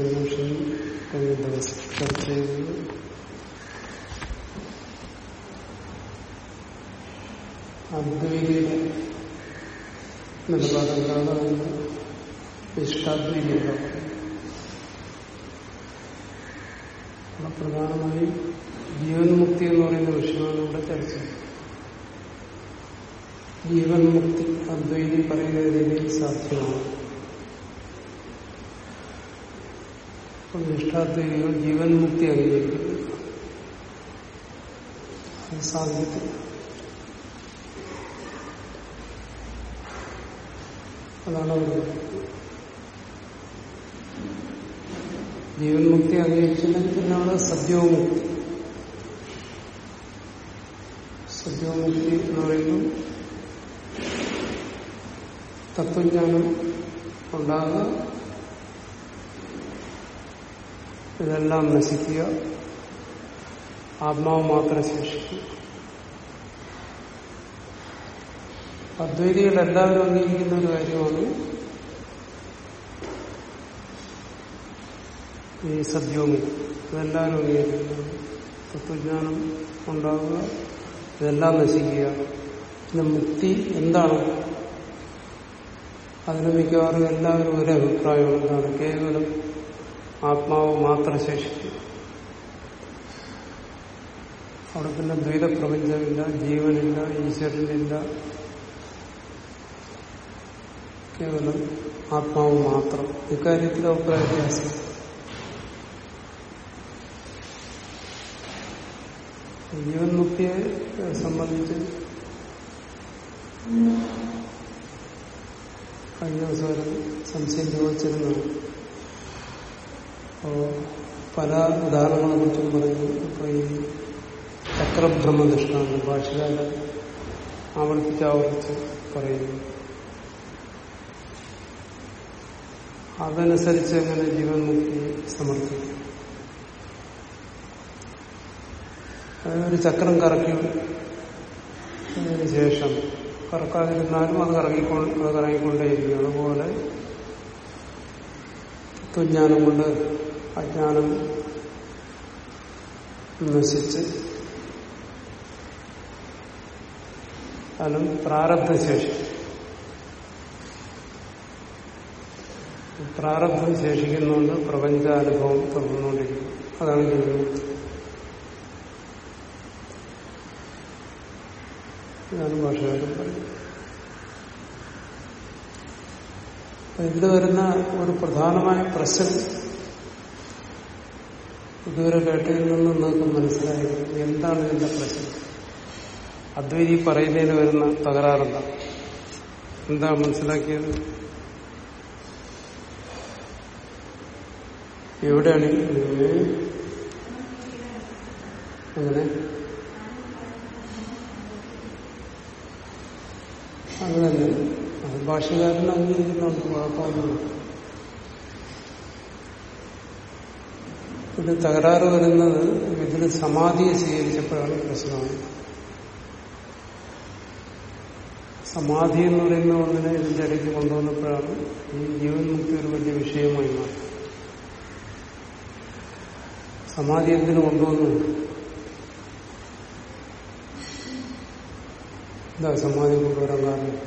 കഴിഞ്ഞ വർഷം കഴിഞ്ഞ ദിവസം ചർച്ച ചെയ്തത് അദ്വൈതിയുടെ നിലപാടെന്താണ് അതിന് അവിടെ പ്രധാനമായും ജീവൻ മുക്തി എന്ന് പറയുന്ന വിഷയമാണ് ഇവിടെ ചർച്ച ജീവൻ മുക്തി അദ്വൈതി പറയുന്ന രീതിയിൽ സാധ്യമാണ് നിഷ്ഠാദ്വൈതികൾ ജീവൻ മുക്തി അംഗീകരിക്കുന്നു അത് സാധിക്കത്തില്ല. അതാണ് ജീവൻ മുക്തി അംഗീകരിച്ചില്ലെങ്കിൽ പിന്നെ അവിടെ സദ്യോമുക്തി സദ്യോമുക്തി എന്ന് പറയുമ്പോൾ തത്വജ്ഞാനം ഉണ്ടാകുക ഇതെല്ലാം നശിക്കുക. ആത്മാവ് മാത്രം ശേഷിക്കുക അദ്വൈതികൾ എല്ലാവരും അംഗീകരിക്കുന്ന ഒരു കാര്യമാണ് ഈ സദ്യോമി. ഇതെല്ലാവരും അംഗീകരിക്കുന്നത് തത്വജ്ഞാനം ഉണ്ടാവുക ഇതെല്ലാം നശിക്കുക. പിന്നെ മുക്തി എന്താണ്? അതിന് മിക്കവാറും എല്ലാവരും ഒരു അഭിപ്രായമാണ് എന്താണ് കേവലം ആത്മാവ് മാത്രം ശേഷിക്കും. അവിടെ പിന്നെ ദ്വൈത പ്രപഞ്ചമില്ല ജീവനില്ല ഈശ്വരനില്ല. കേവലം ആത്മാവ് മാത്രം. ഇക്കാര്യത്തിൽ അഭിപ്രായ വ്യത്യാസം ജീവൻ മുക്തിയെ സംബന്ധിച്ച് കഴിഞ്ഞ ദിവസം സംശയം ചോദിച്ചിരുന്നതാണ് അപ്പോ പല ഉദാഹരണങ്ങളെ കുറിച്ചും പറയുന്നു. ഇപ്പൊ ഈ ചക്രബ്രഹ്മനിഷ്ഠാണ് ഭാഷകാല ആവർത്തിച്ച് ആവർത്തിച്ച് പറയുന്നു. അതനുസരിച്ച് എങ്ങനെ ജീവൻ മുക്തി സമർത്ഥിക്കും ഒരു ചക്രം കറക്കി അതിന് ശേഷം കറക്കാതിരുന്നാലും അത് കറങ്ങിക്കൊ അത് കറങ്ങിക്കൊണ്ടേയിരിക്കും അതുപോലെ തുഞ്ഞാനം കൊണ്ട് അജ്ഞാനം നശിച്ച് കാരണം പ്രാരബ്ധശേഷി. പ്രാരബ്ധം ശേഷിക്കുന്നുണ്ട് പ്രപഞ്ചാനുഭവം തുടർന്നുകൊണ്ടിരിക്കും അതാണ് ജീവിതം. ഇതാണ് ഭാഷകാരൻ പറയുന്നത്. ഇതിൽ വരുന്ന ഒരു പ്രധാനമായ പ്രശ്നം ഇതുവരെ കേട്ടതിൽ നിന്ന് നിങ്ങൾക്ക് മനസ്സിലായി എന്താണ് ഇതിന്റെ പ്രശ്നം? അദ്വൈതി പറയുന്നതിന് വരുന്ന തകരാറെന്താ? എന്താ മനസ്സിലാക്കിയത്? എവിടെയാണ് അങ്ങനെ അങ്ങനെ അത് ഭാഷകാരൻ അംഗീകരിക്കുന്നുണ്ട് കുഴപ്പമൊന്നുമില്ല ഇത് തകരാറ് വരുന്നത് ഇതിന് സമാധിയെ സ്വീകരിച്ചപ്പോഴാണ് പ്രശ്നമാണ് സമാധി എന്ന് പറയുന്ന ഒന്നിനെ ഇതിന്റെ ഇടയ്ക്ക് കൊണ്ടുവന്നപ്പോഴാണ് ഈ ജീവൻ മുക്തി ഒരു വലിയ വിഷയമായി മാറി. സമാധി എന്തിനു കൊണ്ടുവന്നു? എന്താ സമാധി കൊണ്ടുവരാൻ കാരണം.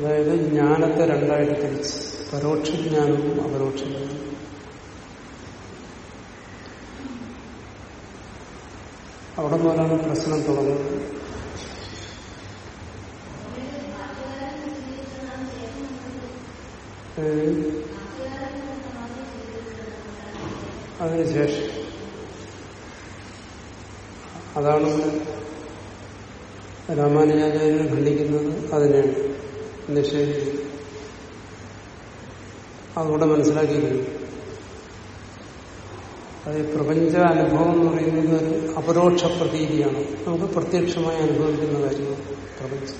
അതായത് ജ്ഞാനത്തെ രണ്ടായിട്ട് തിരിച്ച് പരോക്ഷ ജ്ഞാനവും അപരോക്ഷ ജ്ഞാനവും അവിടെ പോലാണ് പ്രശ്നം തുടങ്ങുന്നത്. അതിനുശേഷം. അതാണ് രാമാനുജാചാര്യനെ ഖണ്ഡിക്കുന്നത്. അതിനെയാണ് നിഷേധിക്കുന്നത് അതുകൂടെ മനസ്സിലാക്കിയിരുന്നു അത് പ്രപഞ്ച അനുഭവം എന്ന് പറയുന്നത് ഒരു അപരോക്ഷ പ്രതീതിയാണ്. നമുക്ക് പ്രത്യക്ഷമായി അനുഭവിക്കുന്ന കാര്യമാണ് പ്രപഞ്ചം.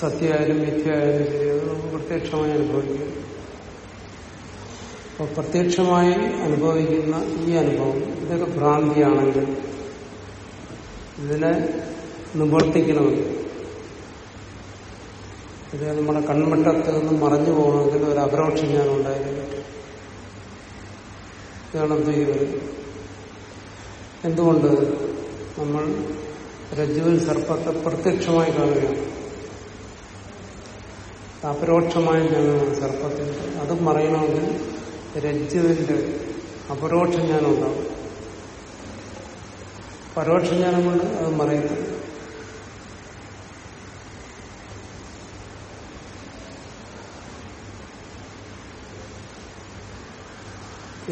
സത്യമായാലും മിഥ്യയായാലും ശരി അത് നമുക്ക് പ്രത്യക്ഷമായി അനുഭവിക്കും. അപ്പൊ പ്രത്യക്ഷമായി അനുഭവിക്കുന്ന ഈ അനുഭവം ഇതൊരു ഭ്രാന്തിയാണെങ്കിൽ ഇതിനെ നിവർത്തിക്കണമെങ്കിൽ ഇത് നമ്മുടെ കൺമട്ടത്ത് നിന്ന് മറഞ്ഞു പോകണമെങ്കിൽ ഒരു അപരോക്ഷം ഞാൻ ഉണ്ടായിരുന്നു ഇതാണ് അദ്വൈതം എന്തുകൊണ്ട് നമ്മൾ രജുവിൽ സർപ്പത്തെ പ്രത്യക്ഷമായി കാണുകയാണ്? അപരോക്ഷമായി ജ്ഞാനമാണ് സർപ്പത്തിന്റെ അത് മറയണമെങ്കിൽ രജ്ജുവിന്റെ അപരോക്ഷം ജ്ഞാനം ഉണ്ടാവും പരോക്ഷ ജ്ഞാനം കൊണ്ട് അത് മറയുന്നത്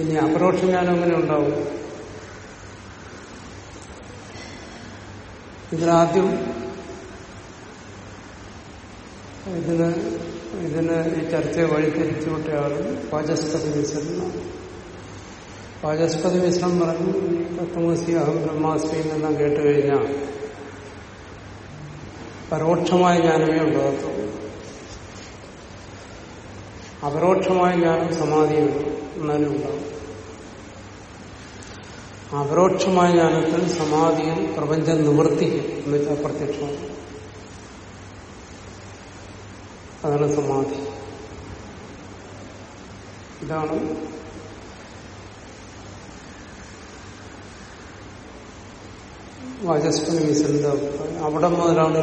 ഇനി അപരോക്ഷ ജ്ഞാനം എങ്ങനെ ഉണ്ടാവും. ഇതിനാദ്യം ഇതിന് ഇതിന് ഈ ചർച്ചയെ വഴിതിരിച്ചുവിട്ടയാൾ വാചസ്പതി മിശ്രനാണ് വാചസ്പതി മിശ്രം പറഞ്ഞു ഈ അഹം ബ്രഹ്മാസ്മി എന്നെല്ലാം കേട്ട് കഴിഞ്ഞാൽ പരോക്ഷമായ ജ്ഞാനമേ ഉണ്ടാകത്തുള്ളൂ. അപരോക്ഷമായ ജ്ഞാനം സമാധിയുണ്ട് എന്നാലും ഉണ്ടാവും അപരോക്ഷമായ ജ്ഞാനത്തിൽ സമാധിയിൽ പ്രപഞ്ചം നിവർത്തിക്കും എന്നുവെച്ചാൽ പ്രത്യക്ഷമാണ് അതാണ് സമാധി. ഇതാണ് വാചസ്പതി മിസിന്റെ അഭിപ്രായം. അവിടെ മുതലാണ്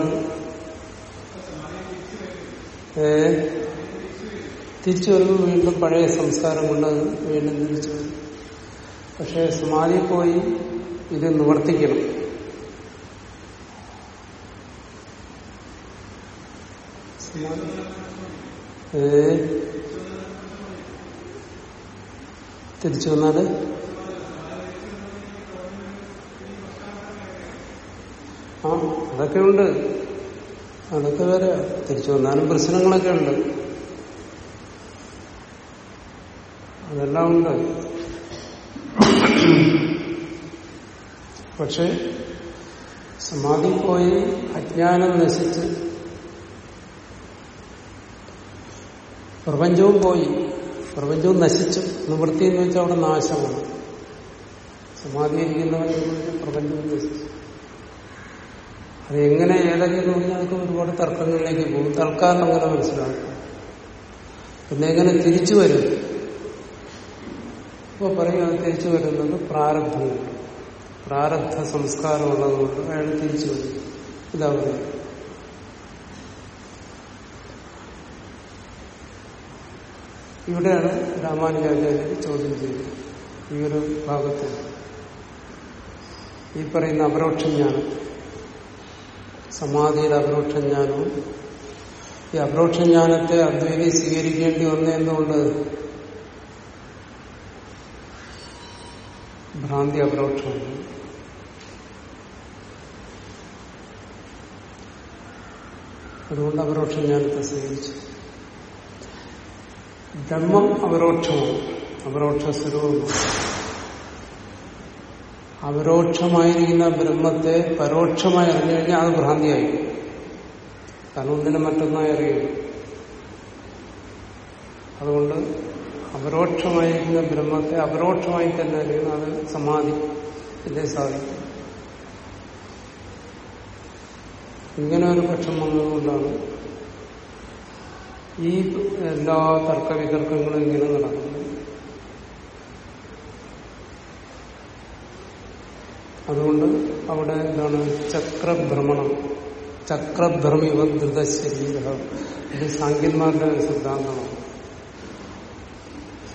ഏ? തിരിച്ചു വരുമ്പോൾ വീണ്ടും പഴയ സംസ്കാരം കൊണ്ട് വീണ്ടും തിരിച്ചു വരും. പക്ഷെ സമാധി പോയി ഇത് നിവർത്തിക്കണം. തിരിച്ചു വന്നാൽ? ആ അതൊക്കെ ഉണ്ട്. അതൊക്കെ വരെ തിരിച്ചു വന്നാലും പ്രശ്നങ്ങളൊക്കെ ഉണ്ട്. അതെല്ലാം ഉണ്ട്. പക്ഷെ സമാധി പോയി അജ്ഞാനം നശിച്ച് പ്രപഞ്ചവും പോയി. പ്രപഞ്ചവും നശിച്ചു. നിവൃത്തി എന്ന് വെച്ചാൽ അവിടെ നാശമാണ്. സമാധിയിരിക്കുന്നവൻ പ്രപഞ്ചവും നശിച്ചു. അത് എങ്ങനെ ഏതൊക്കെ എന്ന് പറഞ്ഞാൽ അതൊക്കെ ഒരുപാട് തർക്കങ്ങളിലേക്ക് പോകും. തൽക്കാലം അങ്ങനെ മനസ്സിലാക്കും. പിന്നെ എങ്ങനെ തിരിച്ചു വരും? ഇപ്പൊ പറയും അത് തിരിച്ചു വരുന്നത് പ്രാരബ്ധ സംസ്കാരം ഉള്ളതുകൊണ്ട് അയാൾ തിരിച്ചു വരും. ഇതാ പറയുന്നത് ഇവിടെയാണ് രാമാനുജാചാര്യർ ചോദ്യം ചെയ്തത്. ഈ ഒരു ഭാഗത്ത് ഈ പറയുന്ന അപരോക്ഷജ്ഞാനം സമാധിയുടെ അപരോക്ഷജ്ഞാനവും ഈ അപരോക്ഷജ്ഞാനത്തെ അദ്വൈതി സ്വീകരിക്കേണ്ടി വന്നതുകൊണ്ട് ഭ്രാന്തി അപരോക്ഷമാണ്. അതുകൊണ്ട് അപരോക്ഷജ്ഞാനത്തെ സ്വീകരിച്ചു. ബ്രഹ്മം അപരോക്ഷമാണ്. അപരോക്ഷ സ്വരൂപമാണ്. അപരോക്ഷമായിരിക്കുന്ന ബ്രഹ്മത്തെ പരോക്ഷമായി അറിഞ്ഞു കഴിഞ്ഞാൽ അത് ഭ്രാന്തിയായി കാരണം ഒന്നിനെ മറ്റൊന്നായി അറിയുന്നു അതുകൊണ്ട് അപരോക്ഷമായിരിക്കുന്ന ബ്രഹ്മത്തെ അപരോക്ഷമായി തന്നെ അറിയുന്നു അത് സമാധി. ഇതേ സാധിക്കും ഇങ്ങനെ ഒരു പക്ഷം വന്നതുകൊണ്ടാണ് ഈ എല്ലാ തർക്കവിതർക്കങ്ങളും ഇങ്ങനെ നടക്കുന്നത്. അതുകൊണ്ട് അവിടെ എന്താണ്? ചക്രഭ്രമണം. ചക്രഭ്രമിവ ധൃതശരീര. ഇത് സാങ്കന്മാരുടെ സിദ്ധാന്തമാണ്.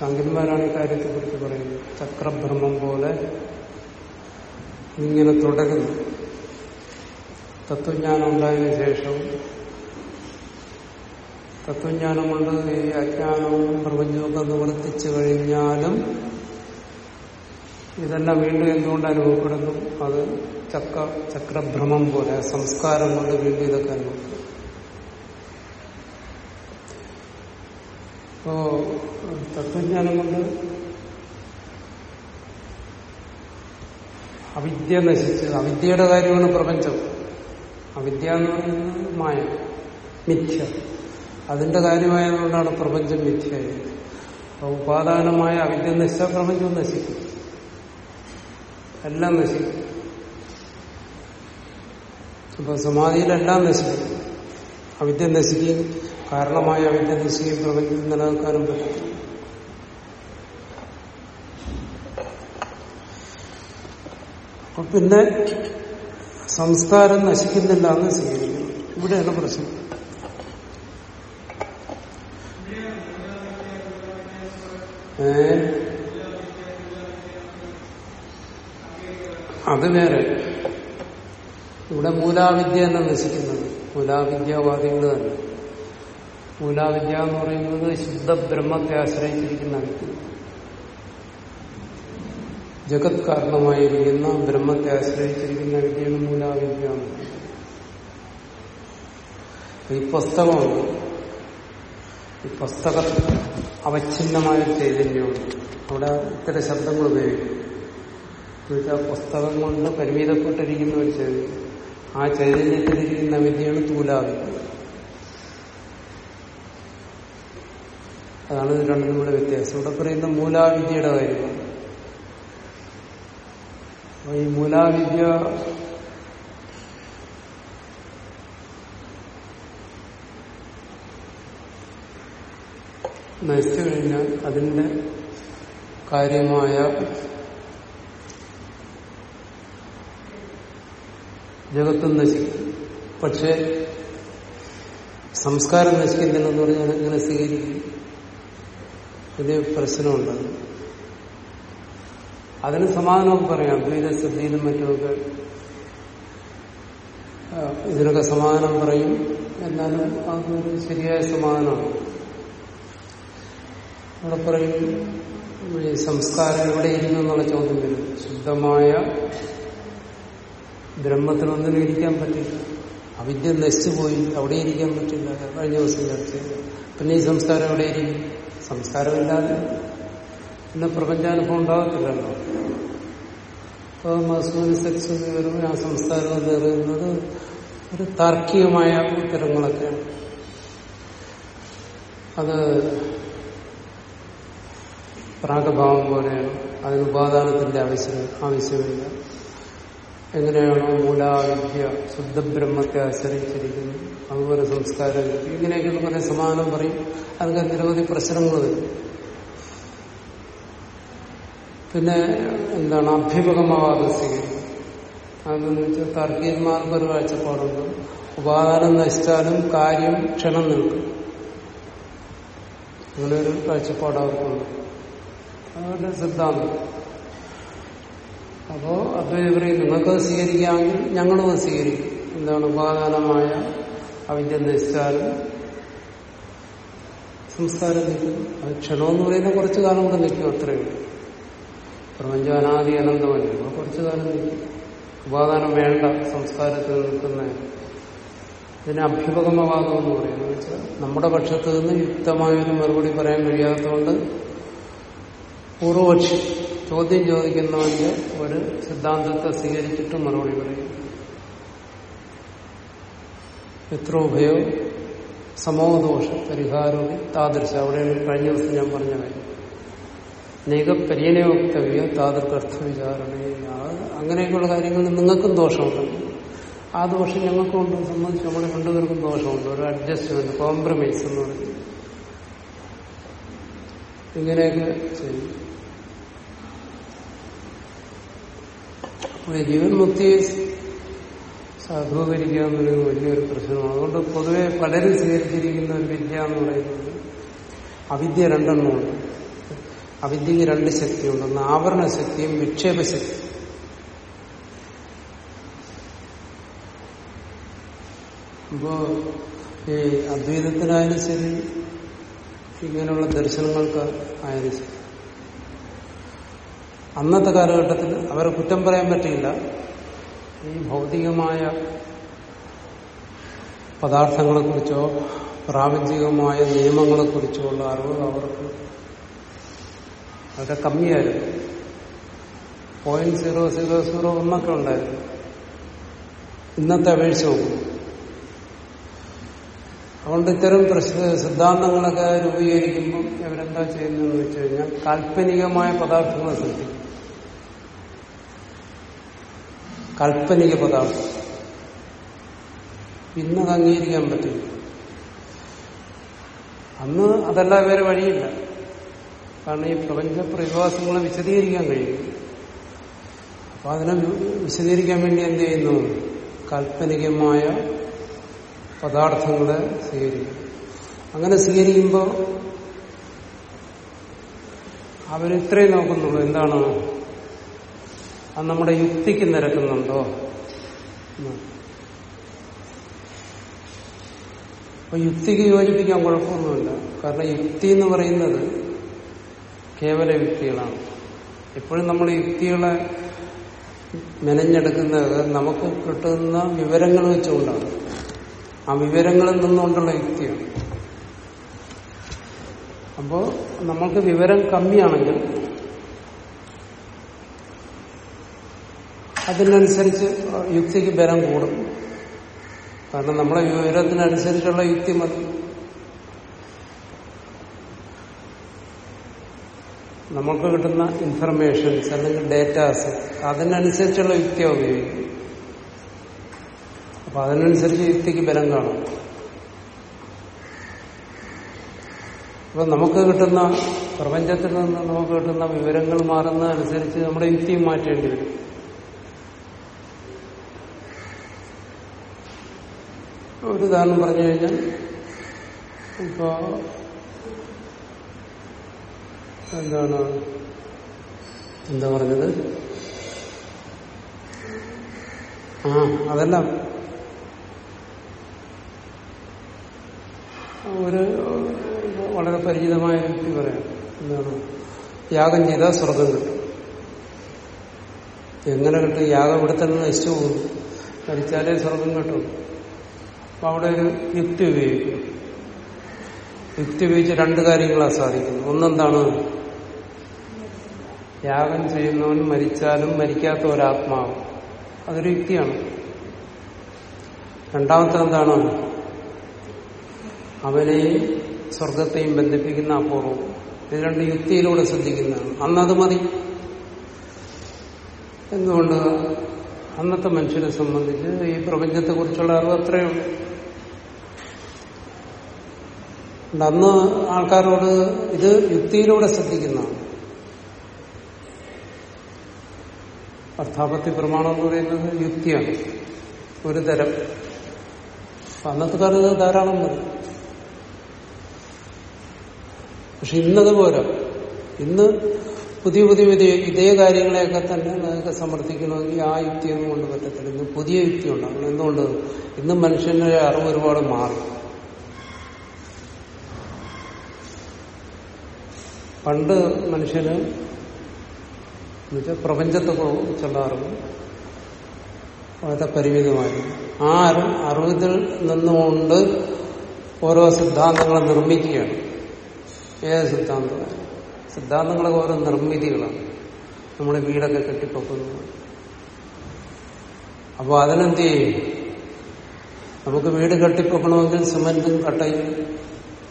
സാങ്കന്മാരാണ് ഈ കാര്യത്തെക്കുറിച്ച് പറയുന്നത്. ചക്രഭ്രമം പോലെ ഇങ്ങനെ തുടരുന്നു. തത്വജ്ഞാനം ഉണ്ടായതിനു ശേഷം തത്വജ്ഞാനം കൊണ്ട് ഈ അജ്ഞാനവും പ്രപഞ്ചവും ഒക്കെ നിവർത്തിച്ചു കഴിഞ്ഞാലും ഇതെല്ലാം വീണ്ടും എന്തുകൊണ്ട് അനുഭവപ്പെടുന്നു? അത് ചക്ര ചക്രഭ്രമം പോലെ സംസ്കാരം കൊണ്ട് വീണ്ടും ഇതൊക്കെ അനുഭവപ്പെടും അപ്പോ തത്വജ്ഞാനം കൊണ്ട് അവിദ്യ നശിച്ച് അവിദ്യയുടെ കാര്യമാണ് പ്രപഞ്ചം. അവിദ്യ എന്ന് പറയുന്നത് മായ മിഥ്യ. അതിന്റെ കാര്യമായതുകൊണ്ടാണ് പ്രപഞ്ചം മിഥ്യയായത്. അപ്പൊ ഉപാദാനമായ അവിദ്യ നശിച്ചാൽ പ്രപഞ്ചം നശിക്കും. എല്ലാം നശിക്കും. അപ്പൊ സമാധിയിലെല്ലാം നശിക്കും. അവിദ്യ നശിക്കുകയും കാരണമായ നശിക്കുകയും പ്രപഞ്ചത്തിൽ നിലനിൽക്കാനും പറ്റും. പിന്നെ സംസ്കാരം നശിക്കുന്നില്ല എന്ന് സ്വീകരിക്കുന്നു. ഇവിടെയാണ് പ്രശ്നം. ഏ? അത് വേറെ. ഇവിടെ മൂലാവിദ്യ തന്നെ നശിക്കുന്നത് മൂലാവിദ്യാവാദികൾ തന്നെ. മൂലാവിദ്യ എന്ന് പറയുന്നത് ശുദ്ധ ബ്രഹ്മത്തെ ആശ്രയിച്ചിരിക്കുന്ന വ്യക്തി. ജഗത് കാരണമായിരിക്കുന്ന ബ്രഹ്മത്തെ ആശ്രയിച്ചിരിക്കുന്ന വിദ്യയാണ് മൂലാവിദ്യ ഈ പുസ്തകമാണ്. ഈ പുസ്തക അവച്ഛിന്നമായ ചൈതന്യമാണ്. അവിടെ ഇത്തരം ശബ്ദങ്ങൾ ഉപയോഗിക്കും പുസ്തകം കൊണ്ട് പരിമിതപ്പെട്ടിരിക്കുന്ന ഒരു ചൈതന്യം. ആ ചൈതന്യത്തിലിരിക്കുന്ന വിദ്യയാണ് തൂലാവിദ്യ അതാണ് രണ്ടും കൂടെ വ്യത്യാസം. ഇവിടെ പറയുന്ന മൂലാവിദ്യയുടെ കാര്യമാണ് ഈ മൂലാവിദ്യ നശിച്ചു കഴിഞ്ഞാൽ അതിന്റെ കാര്യമായ ജഗത്തും നശിക്കും. പക്ഷെ സംസ്കാരം നശിക്കുന്നില്ലെന്ന് പറഞ്ഞാൽ ഇങ്ങനെ സ്വീകരിക്കും. വലിയ പ്രശ്നമുണ്ട്. അതിന് സമാധാനമൊക്കെ പറയാം. അദ്വൈത ശ്രദ്ധയിലും മറ്റുമൊക്കെ ഇതിനൊക്കെ സമാധാനം പറയും. എന്നാലും അതൊരു ശരിയായ സമാധാനമാണ്. അവിടെ പറയും ഈ സംസ്കാരം എവിടെ ഇരുന്നു എന്നുള്ള ചോദ്യം വരും. ശുദ്ധമായ ബ്രഹ്മത്തിനൊന്നിനും ഇരിക്കാൻ പറ്റില്ല. അവിദ്യ നശിച്ചുപോയി. അവിടെ ഇരിക്കാൻ പറ്റില്ല. കഴിഞ്ഞ ദിവസം ചർച്ച പിന്നെ ഈ സംസ്കാരം എവിടെ ഇരിക്കും സംസ്കാരമില്ലാതെ പിന്നെ പ്രപഞ്ചാനുഭവം ഉണ്ടാകത്തില്ലല്ലോ. അപ്പോൾ സെക്സ് വരുമ്പോൾ ആ സംസ്കാരം പറയുന്നത് ഒരു താർക്കികമായ ഉത്തരങ്ങളൊക്കെയാണ്. അത് പ്രാഗഭാവം പോലെയാണ്. അതിന് ഉപാദാനത്തിന്റെ ആവശ്യം ആവശ്യമില്ല. എങ്ങനെയാണോ മൂലാവിദ്യ ശുദ്ധബ്രഹ്മത്തെ ആശ്രയിച്ചിരിക്കുന്നു. അതുപോലെ സംസ്കാരം. ഇങ്ങനെയൊക്കെയുള്ള കുറെ സമാനം പറയും. അതൊക്കെ നിരവധി പ്രശ്നങ്ങൾ വരും. പിന്നെ എന്താണ്? അഭ്യുപകമാവാതെ സ്വീകരിക്കും. അതെന്ന് വെച്ചാൽ താർക്കികന്മാർക്ക് ഒരു കാഴ്ചപ്പാടുണ്ട്. ഉപാദാനം നശിച്ചാലും കാര്യം ക്ഷണം നിൽക്കും. അങ്ങനെ ഒരു കാഴ്ചപ്പാട് അവർക്കുണ്ട്. അവരുടെ സിദ്ധാന്തം. അപ്പോ അദ്വൈത പറയും നിങ്ങൾക്കത് സ്വീകരിക്കാമെങ്കിൽ ഞങ്ങളും അത് സ്വീകരിക്കും. എന്താണ്? ഉപാദാനമായ അവിദ്യ നശിച്ചാലും സംസ്കാരം നിൽക്കും. അത് ക്ഷണമെന്ന് പറയുന്ന കുറച്ചു കാലം കൂടെ നിൽക്കും അത്രയും ഉള്ളൂ. പ്രപഞ്ചം അനാദി അനന്തമല്ല? കുറച്ചു കാലം നിൽക്കും. ഉപാദാനം വേണ്ട സംസ്കാരത്തിൽ നിൽക്കുന്ന ഇതിന് അഭ്യുപകമവാദം എന്ന് പറയുന്നത് വെച്ചാൽ നമ്മുടെ പക്ഷത്ത് നിന്ന് യുക്തമായൊരു മറുപടി പറയാൻ കഴിയാത്തതുകൊണ്ട് പൂർവപക്ഷി ചോദ്യം ചോദിക്കുന്നവന്റെ ഒരു സിദ്ധാന്തത്തെ സ്വീകരിച്ചിട്ട് മറുപടി പറയും. എത്രോഭയോ സമോദോഷ പരിഹാരവും താദൃശ. അവിടെയാണ് കഴിഞ്ഞ ദിവസം ഞാൻ പറഞ്ഞ കാര്യം നൈക വക്തവ്യോ താതൃക്കർത്ഥ വിചാരണ അങ്ങനെയൊക്കെയുള്ള കാര്യങ്ങളിൽ നിങ്ങൾക്കും ദോഷമുണ്ട്. ആ ദോഷം ഞങ്ങൾക്കും ഉണ്ട് സംബന്ധിച്ച് നമ്മൾ രണ്ടുപേർക്കും ദോഷമുണ്ട്. ഒരു അഡ്ജസ്റ്റ്മെന്റ് കോംപ്രമൈസ് എന്ന് പറയുന്നത് ഇങ്ങനെയൊക്കെ ചെയ്യും. അപ്പോൾ ജീവൻ മുക്തിയെ സാധൂകരിക്കുക എന്നുള്ളത് വലിയൊരു പ്രശ്നമാണ്. അതുകൊണ്ട് പൊതുവെ പലരും സ്വീകരിച്ചിരിക്കുന്ന ഒരു വിദ്യ എന്ന് പറയുന്നത് അവിദ്യ രണ്ടെണ്ണമുണ്ട് അവിദ്യക്ക് രണ്ട് ശക്തിയുണ്ട്. ഒന്ന് ആവരണ ശക്തിയും വിക്ഷേപശക്തി ഇപ്പോ ഈ അദ്വൈതത്തിനായാലും ശരി ഇങ്ങനെയുള്ള ദർശനങ്ങൾക്ക് ആയാലും ശരി. അന്നത്തെ കാലഘട്ടത്തിൽ അവരെ കുറ്റം പറയാൻ പറ്റില്ല ഈ ഭൗതികമായ പദാർത്ഥങ്ങളെക്കുറിച്ചോ പ്രാപഞ്ചികമായ നിയമങ്ങളെക്കുറിച്ചോ ഉള്ള അറിവ് അവർക്ക് വളരെ കമ്മിയായിരുന്നു. പോയിന്റ് സീറോ സീറോ സീറോ ഒന്നൊക്കെ ഉണ്ടായിരുന്നു. ഇന്നത്തെ നോക്കും. അതുകൊണ്ട് ഇത്തരം സിദ്ധാന്തങ്ങളൊക്കെ രൂപീകരിക്കുമ്പോൾ ഇവരെന്താ ചെയ്യുന്നതെന്ന് വെച്ച് കഴിഞ്ഞാൽ കാൽപ്പനികമായ പദാർത്ഥങ്ങളെ സൃഷ്ടിക്കും. കാൽപ്പനിക പദാർത്ഥം ഇന്നത് അംഗീകരിക്കാൻ പറ്റില്ല. അന്ന് അതല്ല വേറെ വഴിയില്ല. കാരണം ഈ പ്രപഞ്ച പ്രതിഭാസങ്ങളെ വിശദീകരിക്കാൻ കഴിയും. അപ്പൊ അതിനെ വിശദീകരിക്കാൻ വേണ്ടി എന്ത് ചെയ്യുന്നു? കാൽപ്പനികമായ പദാർത്ഥങ്ങളെ സ്വീകരിക്കും. അങ്ങനെ സ്വീകരിക്കുമ്പോൾ അവരിത്രയും നോക്കുന്നുള്ളൂ. എന്താണ്? അത് നമ്മുടെ യുക്തിക്ക് നിരക്കുന്നുണ്ടോ. അപ്പൊ യുക്തിക്ക് യോജിപ്പിക്കാൻ കുഴപ്പമൊന്നുമില്ല. കാരണം യുക്തി എന്ന് പറയുന്നത് കേവല യുക്തികളാണ്. എപ്പോഴും നമ്മൾ യുക്തികളെ മെനഞ്ഞെടുക്കുന്നത് നമുക്ക് കിട്ടുന്ന വിവരങ്ങൾ വെച്ചുകൊണ്ടാണ്. ആ വിവരങ്ങളിൽ നിന്നുകൊണ്ടുള്ള യുക്തിയാണ്. അപ്പോ നമ്മൾക്ക് വിവരം കമ്മിയാണെങ്കിൽ അതിനനുസരിച്ച് യുക്തിക്ക് ബലം കൂടും. കാരണം നമ്മളെ വിവരത്തിനനുസരിച്ചുള്ള യുക്തി മതി. നമുക്ക് കിട്ടുന്ന ഇൻഫർമേഷൻസ് അല്ലെങ്കിൽ ഡേറ്റാസ് അതിനനുസരിച്ചുള്ള യുക്തി ഉപയോഗിക്കും. അപ്പൊ അതിനനുസരിച്ച് യുക്തിക്ക് ബലം കാണും. അപ്പൊ നമുക്ക് കിട്ടുന്ന പ്രപഞ്ചത്തിൽ നിന്ന് നമുക്ക് കിട്ടുന്ന വിവരങ്ങൾ മാറുന്നതനുസരിച്ച് നമ്മുടെ യുക്തിയും മാറ്റേണ്ടി വരും. ഒരു ഉദാഹരണം പറഞ്ഞു കഴിഞ്ഞാൽ ഇപ്പോ എന്താണ് എന്താ പറഞ്ഞത്? ആ അതല്ല. ഒരു വളരെ പരിചിതമായ വ്യക്തി പറയാം. എന്താണ്? യാഗം ചെയ്താൽ സ്വർഗം കിട്ടും. എങ്ങനെ കിട്ടും? യാഗം ഇവിടെ തന്നെ നശിച്ചു പോകും സ്വർഗം കിട്ടും അപ്പൊ അവിടെ ഒരു യുക്തി ഉപയോഗിക്കും. യുക്തി ഉപയോഗിച്ച് രണ്ട് കാര്യങ്ങളാണ് സാധിക്കുന്നത്. ഒന്നെന്താണ്? യാഗം ചെയ്യുന്നവൻ മരിച്ചാലും മരിക്കാത്ത ഒരാത്മാവ്. അതൊരു യുക്തിയാണ്. രണ്ടാമത്തെ എന്താണ് അവനെയും സ്വർഗത്തെയും ബന്ധിപ്പിക്കുന്ന അപൂർവം. ഇത് രണ്ട് യുക്തിയിലൂടെ ശ്രദ്ധിക്കുന്നതാണ്. അന്നത് മതി. എന്തുകൊണ്ട്? അന്നത്തെ മനുഷ്യനെ സംബന്ധിച്ച് ഈ പ്രപഞ്ചത്തെക്കുറിച്ചുള്ള അറിവ് അത്രയേ ഉള്ളൂ അതുകൊണ്ട് അന്ന് ആൾക്കാരോട് ഇത് യുക്തിയിലൂടെ ശ്രദ്ധിക്കുന്നതാണ്. അർത്ഥാപത്തി പ്രമാണം എന്ന് പറയുന്നത് യുക്തിയാണ്. ഒരു തരം. അന്നത്തെ കാലത്ത് ധാരാളം മതി പക്ഷെ ഇന്നത് പോരാ. ഇന്ന് പുതിയ പുതിയ പുതിയ ഇതേ കാര്യങ്ങളെയൊക്കെ തന്നെ നിങ്ങൾക്ക് സമർത്ഥിക്കണമെങ്കിൽ ആ യുക്തിയൊന്നും കൊണ്ട് പറ്റത്തില്ല. ഇന്ന് പുതിയ യുക്തി ഉണ്ടാകണം എന്തുകൊണ്ട്? ഇന്ന് മനുഷ്യന്റെ അറിവ് ഒരുപാട് മാറി. പണ്ട് മനുഷ്യന് എന്നുവെച്ചാൽ പ്രപഞ്ചത്തെ കുറിച്ചുള്ള അറിവ് വളരെ പരിമിതമായിരുന്നു ആ അറിവ് അറിവിൽ നിന്നുകൊണ്ട് ഓരോ സിദ്ധാന്തങ്ങളെ നിർമ്മിക്കുകയാണ്. ഏത് സിദ്ധാന്തം സിദ്ധാന്തങ്ങളൊക്കെ ഓരോ നിർമ്മിതികളാണ്. നമ്മൾ വീടൊക്കെ കെട്ടിപ്പൊക്കുന്നത് അപ്പോൾ അതിനെന്ത് ചെയ്യും? നമുക്ക് വീട് കെട്ടിപ്പൊക്കണമെങ്കിൽ സിമന്റും കട്ടയും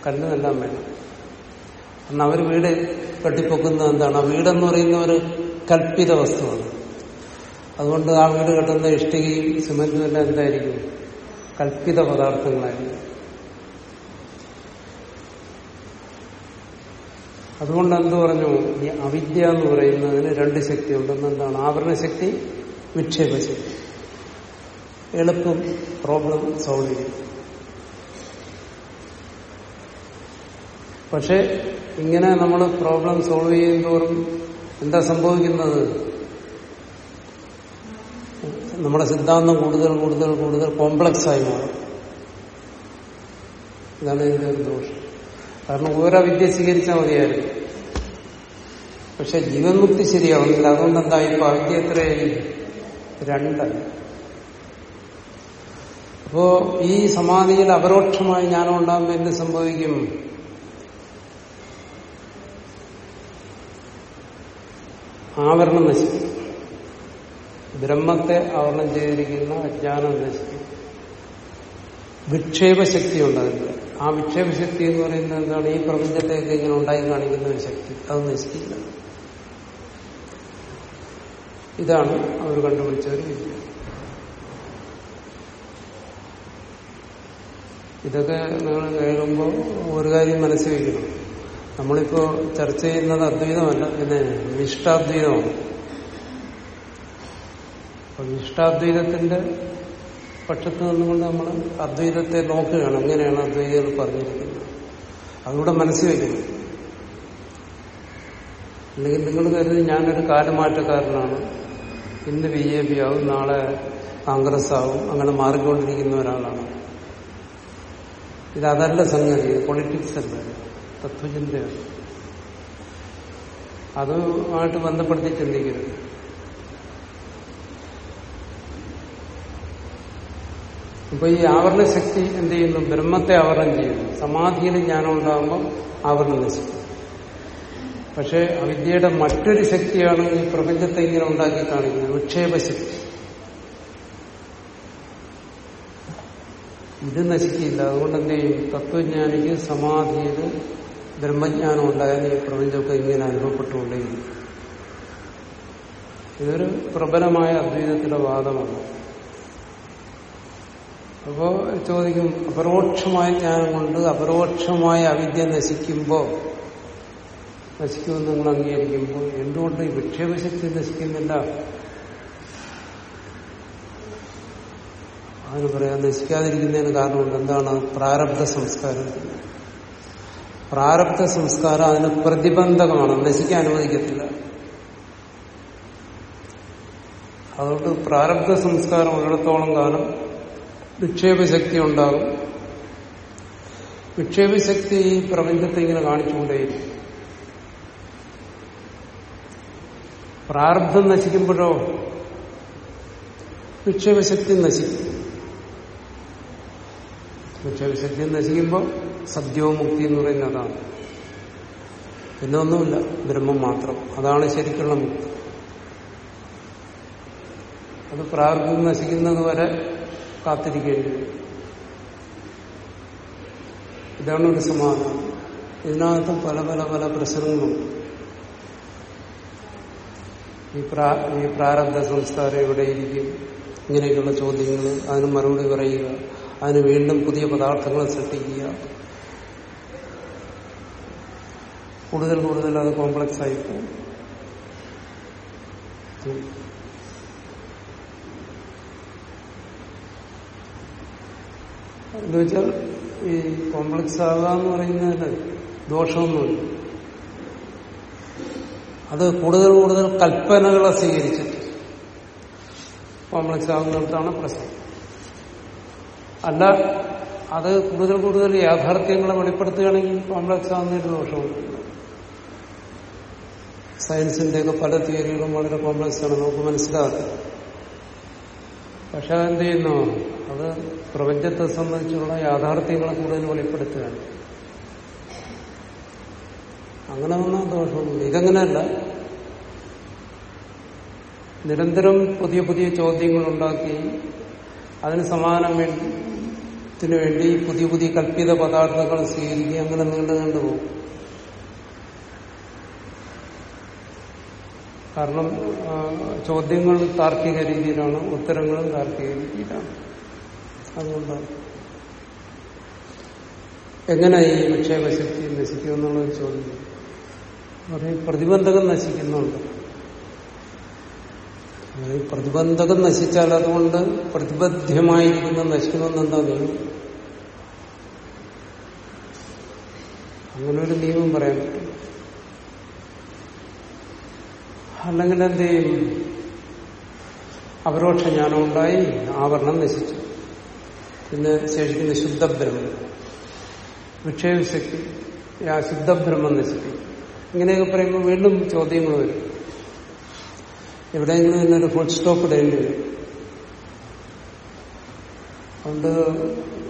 കല്ലും എല്ലാം വേണം. കാരണം അവർ വീട് കെട്ടിപ്പൊക്കുന്നത് എന്താണ്? ആ വീടെന്ന് പറയുന്ന ഒരു കൽപ്പിത വസ്തുവാണ്. അതുകൊണ്ട് ആ വീട് കെട്ടുന്ന ഇഷ്ടികയും സിമന്റും എല്ലാം എന്തായിരിക്കും? കൽപ്പിത പദാർത്ഥങ്ങളായിരിക്കും. അതുകൊണ്ട് എന്ത് പറഞ്ഞു? ഈ അവിദ്യ എന്ന് പറയുന്നതിന് രണ്ട് ശക്തി ഉണ്ടെന്ന് എന്താണ്? ആവരണശക്തി വിക്ഷേപശക്തി. എളുപ്പം പ്രോബ്ലം സോൾവ് ചെയ്യും. പക്ഷെ ഇങ്ങനെ നമ്മൾ പ്രോബ്ലം സോൾവ് ചെയ്യുന്നതോറും എന്താ സംഭവിക്കുന്നത്? നമ്മുടെ സിദ്ധാന്തം കൂടുതൽ കൂടുതൽ കൂടുതൽ കോംപ്ലക്സ് ആയി മാറും. ഇതാണ് ഇതിന്റെ ഒരു ദോഷം. കാരണം ഓരോ വിദ്യ സ്വീകരിച്ചാൽ മതിയായിരുന്നു. പക്ഷെ ജീവൻ മുക്തി ശരിയാവുന്നില്ല അതുകൊണ്ട് എന്താ ഇപ്പൊ അവിദ്യ എത്രയായി? രണ്ടായി അപ്പോ ഈ സമാധിയിൽ അപരോക്ഷമായി ജ്ഞാനം ഉണ്ടാകുമ്പോൾ എന്ത് സംഭവിക്കും? ആവരണം നശിക്കും. ബ്രഹ്മത്തെ ആവരണം ചെയ്തിരിക്കുന്ന അജ്ഞാനം നശിക്കും. വിക്ഷേപശക്തി ഉണ്ടാകില്ല ആ വിക്ഷേപശക്തി എന്ന് പറയുന്നത് എന്താണ്? ഈ പ്രപഞ്ചത്തെയൊക്കെ ഇങ്ങനെ ഉണ്ടായി കാണിക്കുന്ന ഒരു ശക്തി. അത് നശിക്കില്ല. ഇതാണ് അവർ കണ്ടുപിടിച്ച ഒരു വിദ്യ. ഇതൊക്കെ നിങ്ങൾ കേൾക്കുമ്പോൾ ഒരു കാര്യം മനസ്സിൽ നമ്മളിപ്പോ ചർച്ച ചെയ്യുന്നത് അദ്വൈതമല്ല പിന്നെ വിഷ്ടാദ്വൈതമാണ് അപ്പൊ വിഷ്ടാദ്വൈതത്തിന്റെ പക്ഷത്ത് നിന്നുകൊണ്ട് നമ്മൾ അദ്വൈതത്തെ നോക്കുകയാണ് എങ്ങനെയാണ് അദ്വൈതകൾ പറഞ്ഞിരിക്കുന്നത്. അതുകൂടെ മനസ്സിൽ വയ്ക്കുന്നത് അല്ലെങ്കിൽ നിങ്ങൾ കരുതി ഞാനൊരു കാലമാറ്റക്കാരനാണ്. ഇന്ന് ബി ജെ പി ആവും നാളെ കോൺഗ്രസ് ആവും അങ്ങനെ മാറിക്കൊണ്ടിരിക്കുന്ന ഒരാളാണ്. ഇതല്ല സംഗതി പൊളിറ്റിക്സ് അല്ല. തത്വചിന്തയാണ്. അതുമായിട്ട് ബന്ധപ്പെടുത്തി ചിന്തിക്കരുത്. ഇപ്പൊ ഈ ആവരണ ശക്തി എന്ത് ചെയ്യുന്നു? ബ്രഹ്മത്തെ ആവരണം ചെയ്യുന്നു. സമാധിയിൽ ജ്ഞാനം ഉണ്ടാകുമ്പോൾ ആവരണം നശിക്കും. പക്ഷെ അവിദ്യയുടെ മറ്റൊരു ശക്തിയാണ് ഈ പ്രപഞ്ചത്തെ ഇങ്ങനെ ഉണ്ടാക്കി കാണിക്കുന്നത്. വിക്ഷേപശക്തി ഇത് നശിക്കില്ല. അതുകൊണ്ട് എന്ത് ചെയ്യും? തത്വജ്ഞാനിക്ക് സമാധിയിൽ ബ്രഹ്മജ്ഞാനം ഉണ്ടായാൽ ഈ പ്രപഞ്ചമൊക്കെ ഇങ്ങനെ അനുഭവപ്പെട്ടുകൊണ്ടേയിരിക്കും. ഇതൊരു പ്രബലമായ അദ്വൈതത്തിലെ വാദമാണ്. അപ്പോ ചോദിക്കും അപരോക്ഷമായ ജ്ഞാനം കൊണ്ട് അപരോക്ഷമായ അവിദ്യ നശിക്കുമ്പോൾ നശിക്കുമെന്ന് നിങ്ങൾ അംഗീകരിക്കുമ്പോൾ എന്തുകൊണ്ട് ഈ വിക്ഷേപശക്തി നശിക്കുന്നില്ല? അതിന് പറയാൻ നശിക്കാതിരിക്കുന്നതിന് കാരണമുണ്ട്. എന്താണ്? പ്രാരബ്ധ സംസ്കാരം. പ്രാരബ്ധ സംസ്കാരം അതിന് പ്രതിബന്ധകമാണ് നശിക്കാൻ അനുവദിക്കത്തില്ല. അതുകൊണ്ട് പ്രാരബ്ധ സംസ്കാരം ഉള്ളിടത്തോളം കാലം വിക്ഷേപശക്തി ഉണ്ടാകും. വിക്ഷേപശക്തി ഈ പ്രപഞ്ചത്തെ ഇങ്ങനെ കാണിച്ചുകൊണ്ടേയിരിക്കും. പ്രാരബ്ധം നശിക്കുമ്പോഴോ വിക്ഷേപശക്തി നശിക്കും. വിക്ഷേപശക്തി നശിക്കുമ്പോൾ സദ്യോമുക്തി എന്ന് പറയുന്നത് അതാണ്. പിന്നെ ഒന്നുമില്ല ബ്രഹ്മം മാത്രം. അതാണ് ശരിക്കുള്ള മുക്തി. അത് പ്രാർത്ഥന നശിക്കുന്നത് വരെ കാത്തിരിക്കേണ്ടി വരും. ഇതാണ് ഒരു സമാധാനം. ഇതിനകത്തും പല പല പല പ്രശ്നങ്ങളുണ്ട്. ഈ പ്രാ ഈ പ്രാരബ്ധ സംസ്കാരം എവിടെയിരിക്കും ഇങ്ങനെയൊക്കെയുള്ള ചോദ്യങ്ങൾ അതിന് മറുപടി പറയുക. അതിന് വീണ്ടും പുതിയ പദാർത്ഥങ്ങൾ സൃഷ്ടിക്കുക കൂടുതൽ കൂടുതൽ അത് കോംപ്ലക്സ് ആയി പോകും. ഈ കോംപ്ലക്സ് ആകുക എന്ന് പറയുന്നതിന് ദോഷമൊന്നുമില്ല. അത് കൂടുതൽ കൂടുതൽ കൽപ്പനകളെ സ്വീകരിച്ചിട്ട് കോംപ്ലക്സ് ആകുന്നിടത്താണ് പ്രശ്നം. അല്ല അത് കൂടുതൽ കൂടുതൽ യാഥാർത്ഥ്യങ്ങളെ വെളിപ്പെടുത്തുകയാണെങ്കിൽ കോംപ്ലക്സ് ആകുന്നതിന് ദോഷമുണ്ട് സയൻസിന്റെയൊക്കെ പല തിയറികളും വളരെ കോംപ്ലക്സ് ആണ് നമുക്ക് മനസ്സിലാകുന്നത് പക്ഷെ അതെന്ത് ചെയ്യുന്നു? അത് പ്രപഞ്ചത്തെ സംബന്ധിച്ചുള്ള യാഥാർത്ഥ്യങ്ങളെ കൂടുതൽ വെളിപ്പെടുത്തുകയാണ്. അങ്ങനെ വന്നാൽ ദോഷമൊന്നുമില്ല. ഇതങ്ങനെയല്ല നിരന്തരം പുതിയ പുതിയ ചോദ്യങ്ങൾ ഉണ്ടാക്കി അതിന് സമാനം വേണ്ടി പുതിയ പുതിയ കല്പിത പദാർത്ഥങ്ങൾ സ്വീകരിക്കുക അങ്ങനെ നീണ്ടു നീണ്ടുപോകും കാരണം ചോദ്യങ്ങൾ താർക്കിക രീതിയിലാണ് ഉത്തരങ്ങളും താർക്കിക രീതിയിലാണ്. അതുകൊണ്ടാണ് എങ്ങനെ ഈ വിക്ഷേപശക്തി നശിക്കും എന്നുള്ളൊരു ചോദ്യം. പറയും പ്രതിബന്ധകം നശിക്കുന്നുണ്ട്. പ്രതിബന്ധകം നശിച്ചാൽ അതുകൊണ്ട് പ്രതിബദ്ധമായിരിക്കുന്ന നശിക്കണമെന്ന് എന്താ നിയമം? അങ്ങനെ ഒരു നിയമം പറയാൻ പറ്റും. അല്ലെങ്കിൽ എന്ത് ചെയ്യും? അപരോക്ഷ ജ്ഞാനം ഉണ്ടായി ആവരണം നശിച്ചു. പിന്നെ ശേഷിക്കുന്ന ശുദ്ധബ്രഹ്മം. വിക്ഷേപശക്തി ആ ശുദ്ധബ്രഹ്മം നശിക്കും. ഇങ്ങനെയൊക്കെ പറയുമ്പോൾ വീണ്ടും ചോദ്യങ്ങൾ വരും. എവിടെയെങ്കിലും ഇന്നൊരു ഫുൾ സ്റ്റോപ്പ് ഇടേണ്ടി വരും. അതുകൊണ്ട്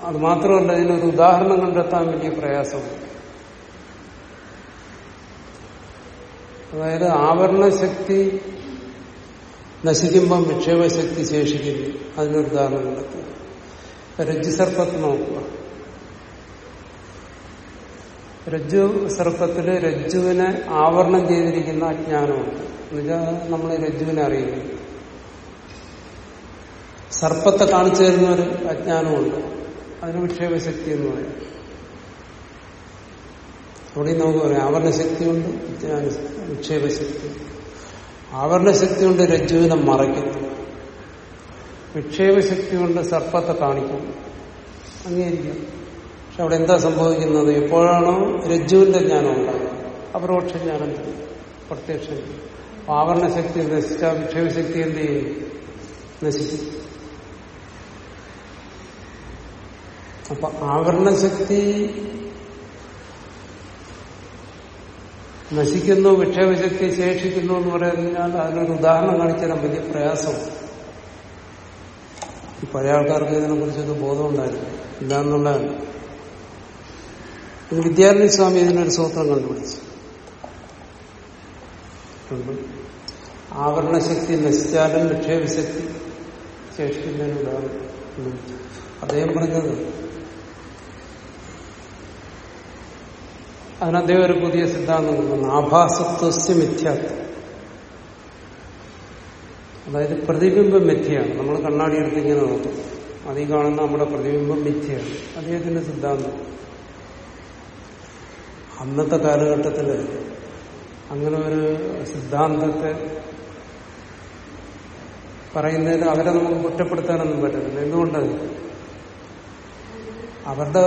അത് മാത്രമല്ല ഇതിനൊരു ഉദാഹരണം കണ്ടെത്താൻ വലിയ പ്രയാസമാണ് അതായത് ആവരണശക്തി നശിക്കുമ്പം വിക്ഷേപശക്തി ശേഷിക്കുന്നു. അതിനൊരു ഉദാഹരണം കണ്ടെത്തി രജ്ജു സർപ്പത്ത് നോക്കുക രജ്ജു സർപ്പത്തിൽ രജ്ജുവിനെ ആവരണം ചെയ്തിരിക്കുന്ന അജ്ഞാനമുണ്ട്. എന്നുവെച്ചാൽ നമ്മൾ രജ്ജുവിനെ അറിയുന്നു. സർപ്പത്തെ കാണിച്ചു തരുന്ന ഒരു അജ്ഞാനമുണ്ട്. അതിന് വിക്ഷേപശക്തി എന്ന് പറയാം. അവിടെ നമുക്ക് പറയാം. ശക്തി വിക്ഷേപശക്തി ആവരണശക്തി കൊണ്ട് രജ്ജുവിനെ മറയ്ക്കുന്നു വിക്ഷേപശക്തി കൊണ്ട് സർപ്പത്തെ കാണിക്കുന്നു അംഗീകരിക്കാം പക്ഷെ അവിടെ എന്താ സംഭവിക്കുന്നത്? എപ്പോഴാണോ രജ്ജുവിന്റെ ജ്ഞാനം ഉണ്ടാകുന്നത്. അപരോക്ഷ ജ്ഞാനം പ്രത്യക്ഷം ആവരണശക്തി നശിച്ച വിക്ഷേപശക്തി എന്ത് ചെയ്യും? നശിച്ചു അപ്പൊ ആവരണശക്തി നശിക്കുന്നു വിക്ഷേപശക്തി ശേഷിക്കുന്നു എന്ന് പറയുന്നതിനാൽ അതിനൊരു ഉദാഹരണം കാണിച്ചാൽ വലിയ പ്രയാസം. ഈ പഴയ ആൾക്കാർക്ക് ഇതിനെ കുറിച്ചൊരു ബോധമുണ്ടായിരുന്നു. ഇല്ലാന്നുള്ളതാണ്. ഇത് വിദ്യാർത്ഥി സ്വാമി ഇതിനൊരു സൂത്രം കണ്ടുപിടിച്ചു. ആവരണശക്തി നശിച്ചാലും നിക്ഷേപശക്തി ശേഷിക്കുന്നതിനുണ്ടാകും അദ്ദേഹം പറഞ്ഞത് അതിന് അദ്ദേഹം ഒരു പുതിയ സിദ്ധാന്തം കൊടുക്കുന്നു. ആഭാസത്വസ്യ മിഥ്യാത്വം അതായത് പ്രതിബിംബം മിഥ്യയാണ്. നമ്മൾ കണ്ണാടി എടുത്ത് ഇങ്ങനെ നോക്കും. അതീ കാണുന്ന നമ്മുടെ പ്രതിബിംബം മിഥ്യയാണ്. അദ്ദേഹത്തിന്റെ സിദ്ധാന്തം. അന്നത്തെ കാലഘട്ടത്തിൽ അങ്ങനെ ഒരു സിദ്ധാന്തത്തെ പറയുന്നതിന് അവരെ നമുക്ക് കുറ്റപ്പെടുത്താനൊന്നും പറ്റത്തില്ല. എന്തുകൊണ്ട്? അവരുടെ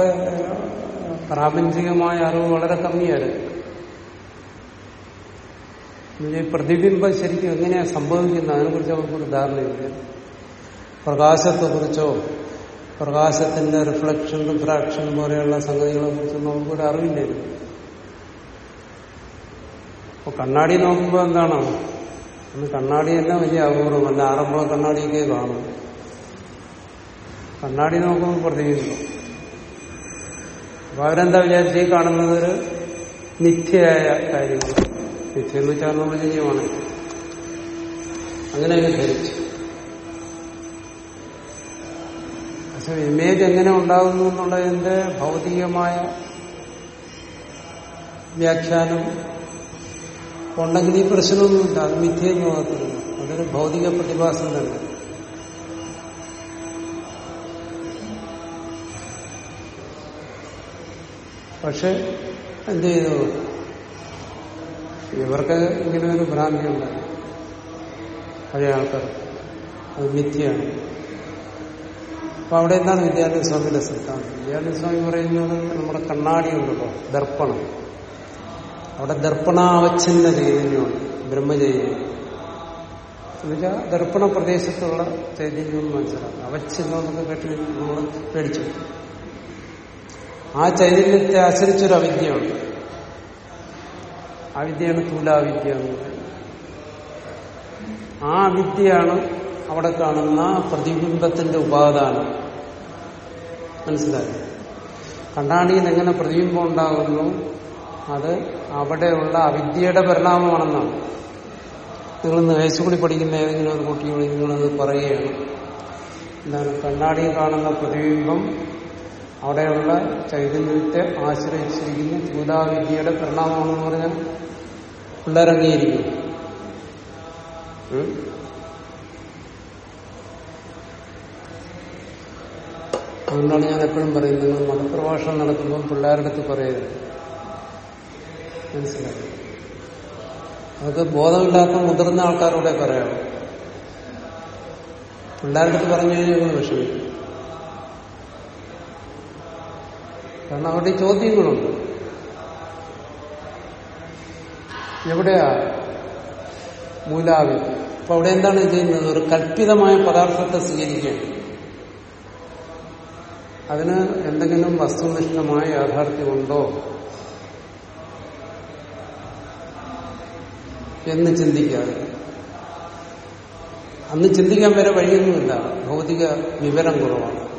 പ്രാപഞ്ചികമായ അറിവ് വളരെ കമ്മിയായിരുന്നു. പ്രതിബിംബം ശരിക്കും എങ്ങനെയാണ് സംഭവിക്കുന്നത്? അതിനെക്കുറിച്ച് അവർക്കൊരു ധാരണയില്ല പ്രകാശത്തെക്കുറിച്ചോ പ്രകാശത്തിന്റെ റിഫ്ലക്ഷൻ റിഫ്രാക്ഷൻ പോലെയുള്ള സംഗതികളെ കുറിച്ചൊന്നും നമുക്കൊരു അറിവില്ലായിരുന്നു. അപ്പൊ കണ്ണാടി നോക്കുമ്പോൾ എന്താണ്? അന്ന് കണ്ണാടി തന്നെ വലിയ അപൂർവമല്ല ആറന്മുള കണ്ണാടിയൊക്കെ കാണും. കണ്ണാടി നോക്കുമ്പോൾ പ്രതിബിംബം. അപ്പൊ അവരെന്താ വിചാരിച്ച്? ഈ കാണുന്നത് ഒരു നിത്യയായ കാര്യമാണ്. നിത്യം എന്ന് വെച്ചാൽ നമ്മൾ ചെയ്യുവാണ് അങ്ങനെ ധരിച്ചു. പക്ഷെ ഇമേജ് എങ്ങനെ ഉണ്ടാകുന്നു എന്നുള്ളതിന്റെ ഭൗതികമായ വ്യാഖ്യാനം ഉണ്ടെങ്കിൽ ഈ പ്രശ്നമൊന്നുമില്ല. അത് മിഥ്യയെന്ന് അതൊരു ഭൗതിക പ്രതിഭാസം തന്നെ. പക്ഷെ എന്ത് ചെയ്തു? ഇവർക്ക് ഇങ്ങനെ ഒരു ഭ്രാന്തി ഉണ്ടായി. പഴയ ആൾക്കാർ. അത് മിഥ്യയാണ്. അപ്പൊ അവിടെ എന്താണ് വിദ്യാർത്ഥി സ്വാമിയുടെ സിദ്ധാന്തം? വിദ്യാർത്ഥി സ്വാമി പറയുന്നത് നമ്മുടെ കണ്ണാടി ഉണ്ടല്ലോ ദർപ്പണം. അവിടെ ദർപ്പണാവച്ഛന്ന ചൈതന്യമാണ് ബ്രഹ്മചൈതന്യം. എന്നുവെച്ചാൽ ദർപ്പണ പ്രദേശത്തുള്ള ചൈതന്യം മനസ്സിലാക്കാം. അവച്ഛിന്നം നമുക്ക് കേട്ട് നമ്മൾ പേടിച്ചു. ആ ചൈതന്യത്തെ ആശ്രയിച്ചൊരു അവിദ്യയാണ് ആ വിദ്യയാണ് തൂലാവിദ്യ ആ വിദ്യയാണ് അവിടെ കാണുന്ന പ്രതിബിംബത്തിന്റെ ഉപാദാനം. മനസ്സിലായി? കണ്ണാടിയിൽ എങ്ങനെ പ്രതിബിംബം ഉണ്ടാകുന്നു? അത് അവിടെയുള്ള അവിദ്യയുടെ പരിണാമമാണെന്നാണ്. നിങ്ങൾ ഇന്ന് ഹൈസ്കൂളിൽ പഠിക്കുന്ന ഏതെങ്കിലും ഒരു കുട്ടിയോട് നിങ്ങളത് പറയുകയാണ്. എന്താണ്? കണ്ണാടിയിൽ കാണുന്ന പ്രതിബിംബം അവിടെയുള്ള ചൈതന്യത്തെ ആശ്രയിച്ചിരിക്കുന്ന ചൂതാവിദ്യയുടെ പരിണാമമാണെന്ന് പറഞ്ഞാൽ പിള്ളേരംഗീകരിക്കും അതുകൊണ്ടാണ് ഞാൻ എപ്പോഴും പറയുന്നത് നിങ്ങൾ മതപ്രഭാഷണം നടത്തുമ്പോൾ പിള്ളേരുടെ അടുത്ത് പറയരുത്. മനസ്സിലായി? അതൊക്കെ ബോധമില്ലാത്ത മുതിർന്ന ആൾക്കാരോടെ പറയാം. പിള്ളേരുടെ അടുത്ത് പറഞ്ഞു കഴിഞ്ഞാൽ വിഷമിക്കും. കാരണം അവിടെ ചോദ്യങ്ങളുണ്ട്. എവിടെയാ മൂലാവിൽ? അപ്പൊ അവിടെ എന്താണ് ചെയ്യുന്നത്? ഒരു കല്പിതമായ പദാർത്ഥത്തെ സ്വീകരിക്കുകയാണ് അതിന് എന്തെങ്കിലും വസ്തുനിഷ്ഠമായ യാഥാർത്ഥ്യമുണ്ടോ എന്ന് ചിന്തിക്കാതെ. അന്ന് ചിന്തിക്കാൻ വരെ വഴിയൊന്നുമില്ല. ഭൗതിക വിവരം കുറവാണ്.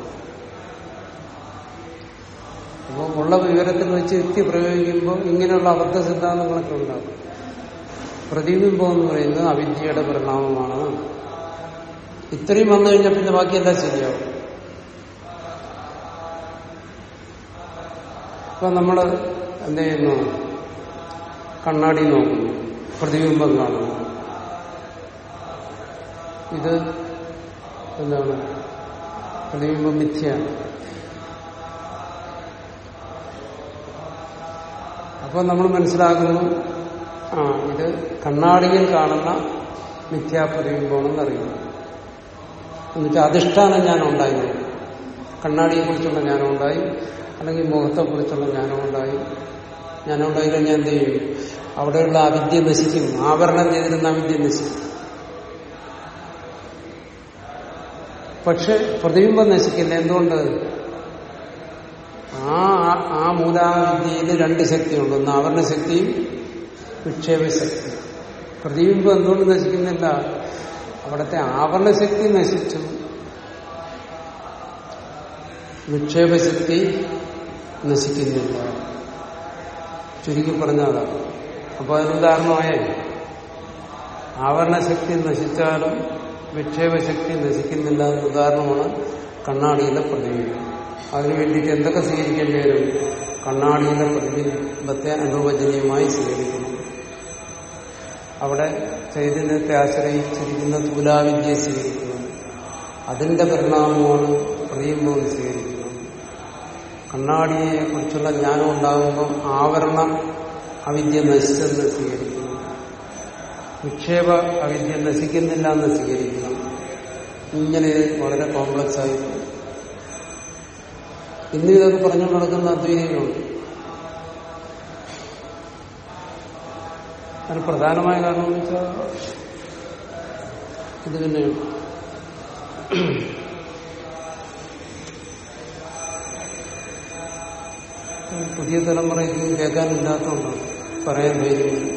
ഉള്ള വിവരത്തിൽ വെച്ച് യുക്തി പ്രയോഗിക്കുമ്പോൾ ഇങ്ങനെയുള്ള അബദ്ധ സിദ്ധാന്തങ്ങളൊക്കെ ഉണ്ടാകും. പ്രതിബിംബം എന്ന് പറയുന്നത് അവിദ്യയുടെ പരിണാമമാണ്. ഇത്രയും വന്നു കഴിഞ്ഞാൽ പിന്നെ ബാക്കിയെല്ലാം ശരിയാവും. ഇപ്പൊ നമ്മൾ എന്ത് ചെയ്യുന്നു? കണ്ണാടി നോക്കുന്നു. പ്രതിബിംബം കാണുന്നു. ഇത് എന്താണ്? പ്രതിബിംബം മിഥ്യയാണ്. അപ്പൊ നമ്മൾ മനസ്സിലാക്കുന്നു ആ ഇത് കണ്ണാടിയിൽ കാണുന്ന മിഥ്യാപ്രതിബിംബമാണെന്ന് അറിയുന്നു എന്നുവെച്ചാൽ അധിഷ്ഠാനം ഞാൻ ഉണ്ടായി കണ്ണാടിയെ കുറിച്ചുള്ള ജ്ഞാനം ഉണ്ടായി അല്ലെങ്കിൽ മുഖത്തെ കുറിച്ചുള്ള ജ്ഞാനം ഉണ്ടായി ജ്ഞാനം ഉണ്ടായി കഴിഞ്ഞാൽ എന്ത് ചെയ്യും? അവിടെയുള്ള അവിദ്യ നശിക്കും. ആവരണം ചെയ്തിരുന്ന അവിദ്യ നശിക്കും. പക്ഷെ പ്രതിബിംബം നശിക്കില്ല. എന്തുകൊണ്ട്? ആ ആ മൂലാവിദ്യയിൽ രണ്ട് ശക്തിയുണ്ട്. ഒന്ന് ആവരണ ശക്തിയും വിക്ഷേപശക്തി പ്രതിബിംബം എന്തുകൊണ്ട് നശിക്കുന്നില്ല? അവിടുത്തെ ആവരണശക്തി നശിച്ചു. വിക്ഷേപശക്തി നശിക്കുന്നില്ല. ചുരുക്കി പറഞ്ഞതാണ് അപ്പൊ അതിനുദാഹരണമായ ആവരണശക്തി നശിച്ചാലും വിക്ഷേപശക്തി നശിക്കുന്നില്ല എന്ന ഉദാഹരണമാണ് കണ്ണാടിയിലെ പ്രതിബിംബം. അതിനു വേണ്ടിയിട്ട് എന്തൊക്കെ സ്വീകരിക്കേണ്ടി വരും? കണ്ണാടിയിലെ പ്രതിബിംബത്തെ അനുവചനീയമായി സ്വീകരിക്കണം. അവിടെ ചൈതന്യത്തെ ആശ്രയിച്ചിരിക്കുന്ന തുലാവിദ്യയെ സ്വീകരിക്കുന്നു അതിന്റെ പരിണാമമാണ് പ്രതിബിംബം സ്വീകരിക്കുന്നത് കണ്ണാടിയെ കുറിച്ചുള്ള ജ്ഞാനം ഉണ്ടാകുമ്പോൾ ആവരണം അവിദ്യ നശിച്ചെന്ന് സ്വീകരിക്കുന്നു വിക്ഷേപ അവിദ്യ നശിക്കുന്നില്ല എന്ന് സ്വീകരിക്കണം. ഇങ്ങനെ വളരെ കോംപ്ലക്സ് ആയി. ഇന്ന് ഇതൊക്കെ പറഞ്ഞു നടക്കുന്ന അദ്വൈതികളുണ്ട് അതിന് പ്രധാനമായ കാരണം എന്ന് വെച്ചാൽ ഇത് തന്നെയാണ് പുതിയ തലമുറയ്ക്ക് കേൾക്കാനില്ലാത്തതുകൊണ്ടാണ് പറയാൻ ധൈര്യമില്ല.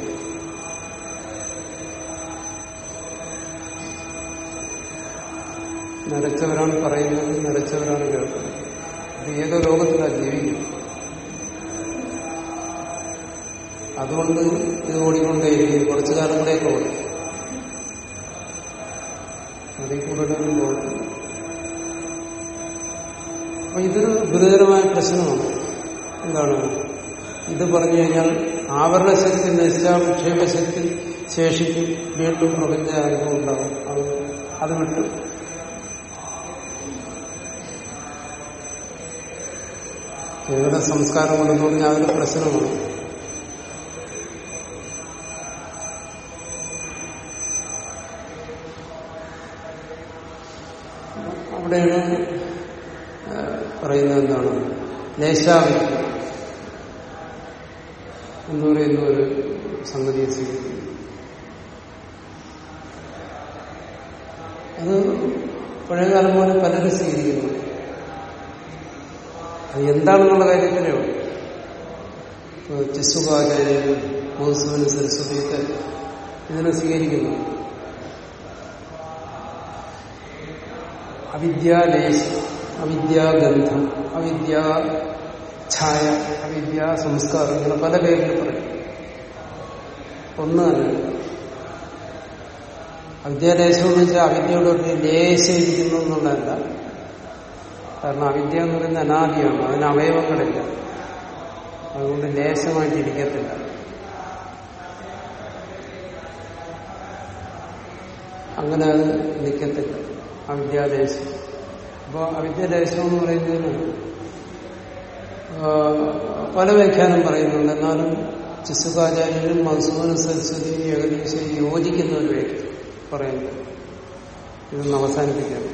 നരച്ചവരാണ് പറയുന്നത് നരച്ചവരാണ് കേൾക്കുന്നത്. ഇത് ഏതോ ലോകത്തിലാണ് ജീവിക്കുന്നത്. അതുകൊണ്ട് ഇത് ഓടിക്കൊണ്ടേ കുറച്ചു കാലം ഓടി. അതിൽ അപ്പൊ ഇതൊരു ഗുരുതരമായ പ്രശ്നമാണ്. എന്താണ്? ഇത് പറഞ്ഞു കഴിഞ്ഞാൽ ആവരണശക്തി നശിച്ചാൽ വിക്ഷേപശക്തി ശേഷിക്കും. വീണ്ടും പ്രപഞ്ച അനുഭവം ഉണ്ടാവും. അത് അത് വിട്ടു. കേവല സംസ്കാരം കൊണ്ടെന്ന് പറഞ്ഞാൽ അതൊരു പ്രശ്നമാണ്. അവിടെയാണ് പറയുന്നത് എന്താണ്? ലേശാവിദ്യ എന്ന് പറയുന്ന ഒരു സംഗതിയെ സ്വീകരിക്കുന്നു അത് പഴയകാലം പോലെ പലരും സ്വീകരിക്കുന്നു എന്താണെന്നുള്ള കാര്യത്തിലേ ഉള്ളൂ. ഇപ്പോൾ മോസുവിന് സരസ്വതിയൊക്കെ ഇതിനെ സ്വീകരിക്കുന്നു. അവിദ്യാലേശം അവിദ്യാഗന്ധം അവിദ്യാ ഛായ അവിദ്യാ സംസ്കാരം ഇങ്ങനെ പല പേരിൽ പറയും. ഒന്നാണ് അവിദ്യാലേശം എന്ന് വെച്ചാൽ അവിദ്യയോട് ഒരു ലേശം ഇരിക്കുന്നു എന്നുള്ളതല്ല. കാരണം അവിദ്യ എന്ന് പറയുന്നത് അനാദിയാണ് അതിന് അവയവങ്ങളില്ല. അതുകൊണ്ട് ലേശമായിട്ടിരിക്കത്തില്ല. അങ്ങനെ അത് നിൽക്കത്തില്ല അവിദ്യാദേശം അപ്പോൾ അവിദ്യാദേശം എന്ന് പറയുന്നതിന് പല വ്യാഖ്യാനം പറയുന്നുണ്ട്. എന്നാലും ചിസുകാചാര്യനും മധുസൂന സരസ്വതിയും ഏകദേശം യോജിക്കുന്ന ഒരു വ്യക്തി പറയുന്നു. ഇതൊന്ന് അവസാനിപ്പിക്കാം.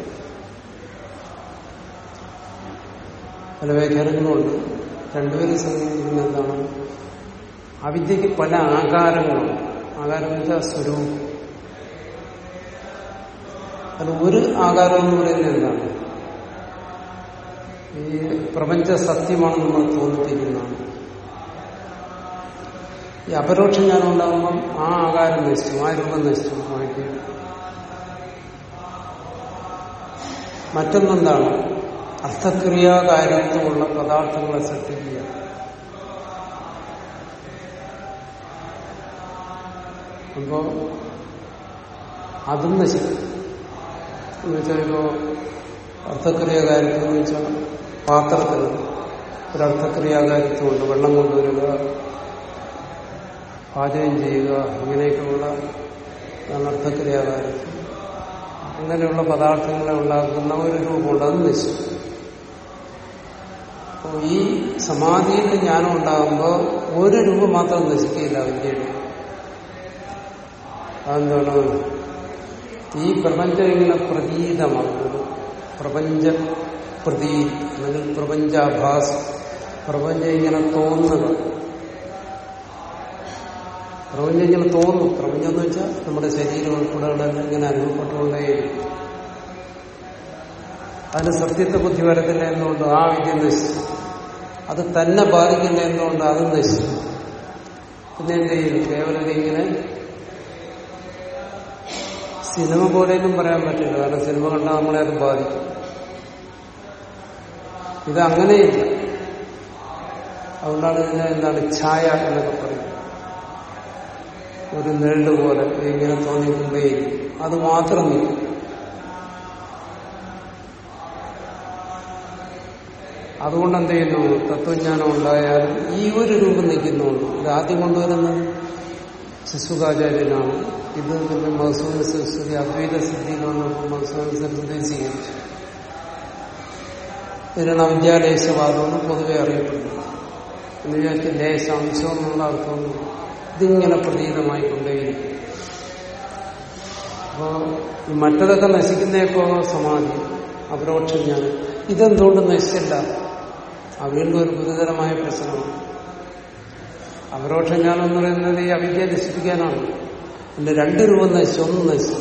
പല വ്യാഖ്യാനങ്ങളുണ്ട് രണ്ടുപേരും സംബന്ധിക്കുന്ന എന്താണ്? അവിദ്യക്ക് പല ആകാരങ്ങളുണ്ട്. ആകാരം വെച്ചാൽ സ്വരൂപം. അത് ഒരു ആകാരം എന്ന് പറയുന്നത് എന്താണ്? ഈ പ്രപഞ്ച സത്യമാണ് നമ്മൾ തോന്നിപ്പിക്കുന്നതാണ്. ഈ അപരോക്ഷ ജ്ഞാനം ഉണ്ടാകുമ്പം ആ ആകാരം നശിച്ചു ആ രൂപം നശിച്ചു മാറ്റി മറ്റൊന്നെന്താണ്? അർത്ഥക്രിയാകാര്യത്വമുള്ള പദാർത്ഥങ്ങളെ സൃഷ്ടിക്കുക. അപ്പോ അതും നശിക്കും. എന്ന് വെച്ചാൽ ഇപ്പോ അർത്ഥക്രിയാകാര്യത്വം എന്ന് വെച്ചാൽ പാത്രത്തിൽ ഒരർത്ഥക്രിയാകാര്യത്വമുണ്ട് വെള്ളം കൊണ്ടുവരിക പാചകം ചെയ്യുക ഇങ്ങനെയൊക്കെയുള്ള അർത്ഥക്രിയാകാര്യത്വം അങ്ങനെയുള്ള പദാർത്ഥങ്ങളെ ഉണ്ടാക്കുന്ന ഒരു രൂപമുണ്ട്. അത് നശിക്കും. അപ്പോൾ ഈ സമാധിയിൽ ജ്ഞാനം ഉണ്ടാകുമ്പോൾ ഒരു രൂപ മാത്രം നശിക്കില്ല വിദ്യയുടെ അതെന്താണ്? ഈ പ്രപഞ്ചം ഇങ്ങനെ പ്രതീതമാക്കുന്നത് പ്രപഞ്ച പ്രതീ അല്ലെങ്കിൽ പ്രപഞ്ചാഭാസം. പ്രപഞ്ചം ഇങ്ങനെ തോന്നുന്നത്. പ്രപഞ്ചം ഇങ്ങനെ തോന്നും. പ്രപഞ്ചം എന്ന് വെച്ചാൽ നമ്മുടെ ശരീരം ഉൾപ്പെടെ ഇങ്ങനെ അനുഭവപ്പെട്ടുകൊണ്ടേയിരിക്കും. അതിന് സത്യത്തെ ബുദ്ധി വരത്തില്ല എന്തുകൊണ്ട് ആ വിദ്യ നശിച്ചു. അത് തന്നെ ബാധിക്കില്ല എന്തുകൊണ്ട് അതും നശിച്ചു. പിന്നെ എന്ത് ചെയ്യും? കേവലം ഇങ്ങനെ സിനിമ പോലെയൊന്നും പറയാൻ പറ്റില്ല. കാരണം സിനിമ കണ്ടാൽ നമ്മളെ അത് ബാധിക്കും. ഇത് അങ്ങനെയില്ല. അതുകൊണ്ടാണ് ഇതിനെ എന്താണ് ഛായ എന്നൊക്കെ പറയുന്നത്. ഒരു നെല്ല് പോലെ ഇങ്ങനെ തോന്നിക്കൊണ്ടേയിരിക്കും അത് മാത്രം അതുകൊണ്ട് എന്ത് ചെയ്യുന്നു തത്വജ്ഞാനം ഉണ്ടായാലും ഈ ഒരു രൂപം നിൽക്കുന്നുണ്ട് ഇത് ആദ്യം കൊണ്ടുവരുന്നത് ശിശുകാചാര്യനാണ്. ഇത് പിന്നെ സരസ്വതി അദ്വൈത സിദ്ധിയിലാണ് മഹസൂദ് സരസ്വതി സ്വീകരിച്ചു ഇതിനാണ് അവിദ്യാലേശവാദമെന്ന് പൊതുവെ അറിയപ്പെടുന്നത് എന്ന് വിചാരിച്ച് ലേശാംശം എന്നുള്ള അർത്ഥം ഇതിങ്ങനെ പ്രതീതമായിക്കൊണ്ടേയിരിക്കും. അപ്പോ ഈ മറ്റതൊക്കെ നശിക്കുന്നേപ്പോ സമാധി അപരോക്ഷജ്ഞാനം ഇതെന്തുകൊണ്ട് നശിച്ചില്ല? ആ വീണ്ടും ഒരു ഗുരുതരമായ പ്രശ്നമാണ്. അപരോക്ഷജ്ഞാനം എന്ന് പറയുന്നത് ഈ അവിദ്യ നശിപ്പിക്കാനാണ്. എന്റെ രണ്ട് രൂപം നശിച്ചു. ഒന്ന് നശിച്ചു.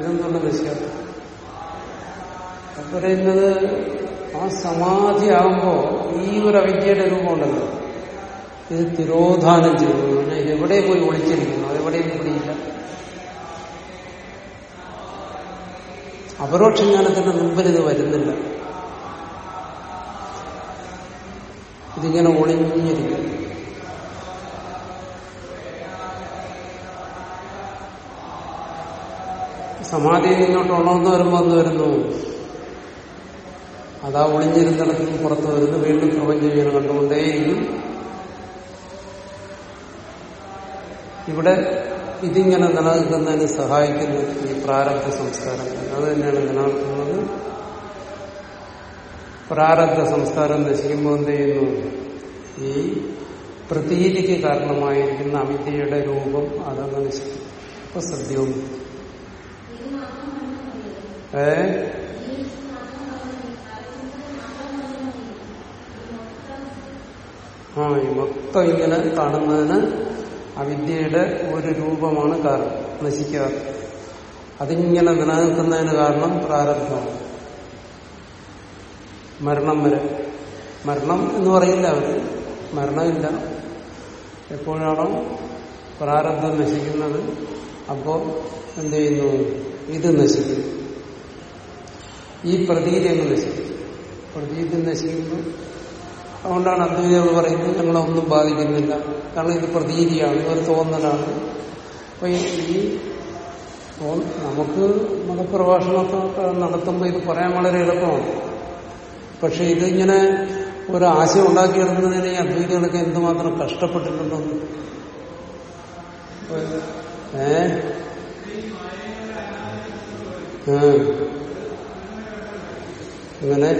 ഇതെന്തുകൊണ്ട് നശിക്കാത്ത. പറയുന്നത് ആ സമാധി ആകുമ്പോ ഈ ഒരു അവിദ്യയുടെ രൂപമുണ്ടല്ലോ ഇത് തിരോധാനം ചെയ്യുന്നു. ഇത് എവിടെ പോയി ഒളിച്ചിരിക്കുന്നു? അതെവിടെയും പിടിയില്ല അപരോക്ഷ ജ്ഞാനത്തിന്റെ മുമ്പിൽ ഇത് വരുന്നില്ല. ഇതിങ്ങനെ ഒളിഞ്ഞിരിക്കുന്നു സമാധിയിൽ നിന്നോട്ട് ഉണർന്നു വരുമ്പോൾ എന്ത് വരുന്നു? അതാ ഒളിഞ്ഞിരുന്നിടത്ത് പുറത്തു വരുന്നു. വീണ്ടും പ്രപഞ്ചം ഇങ്ങനെ കണ്ടുകൊണ്ടേയിരിക്കും. ഇവിടെ ഇതിങ്ങനെ നിലനിൽക്കുന്നതിന് സഹായിക്കുന്ന ഈ പ്രാരബ്ധ സംസ്കാരം അത് തന്നെയാണ് നിലനിൽക്കുന്നത് പ്രാരബ്ധ സംസ്കാരം നശിക്കുമ്പോൾ എന്ത് ചെയ്യുന്നു? ഈ പ്രതീതിക്ക് കാരണമായിരിക്കുന്ന അമിതയുടെ രൂപം അതങ്ങ് നശിക്കും. അപ്പൊ സദ്യവും ഏ? ആ ഈ മൊത്തം ഇങ്ങനെ കാണുന്നതിന് അവിദ്യയുടെ ഒരു രൂപമാണ് കാരണം. നശിക്കാറ്. അതിങ്ങനെ നിലനിൽക്കുന്നതിന് കാരണം പ്രാരബ്ധമാണ്. മരണം വരെ. മരണം എന്ന് പറയില്ല അവർ. മരണമില്ല. എപ്പോഴാണോ പ്രാരബ്ധം നശിക്കുന്നത് അപ്പോൾ എന്ത് ചെയ്യുന്നു? ഇത് നശിക്കും. ഈ പ്രതീതി അങ്ങ് നശിക്കും. പ്രതീതി നശിക്കുമ്പോൾ അതുകൊണ്ടാണ് അദ്വൈതകൾ പറയുന്നത് ഞങ്ങളൊന്നും ബാധിക്കുന്നില്ല. കാരണം ഇത് പ്രതീതിയാണ് ഇതൊരു തോന്നലാണ്. അപ്പൊ ഈ നമുക്ക് മതപ്രഭാഷണത്തൊക്കെ നടത്തുമ്പോൾ ഇത് പറയാൻ വളരെ എളുപ്പമാണ്. പക്ഷെ ഇതിങ്ങനെ ഒരു ആശയം ഉണ്ടാക്കിയെടുക്കുന്നതിന് ഈ അദ്വൈതികളൊക്കെ എന്തുമാത്രം കഷ്ടപ്പെട്ടിട്ടുണ്ടെന്ന് ഏ? അങ്ങനെ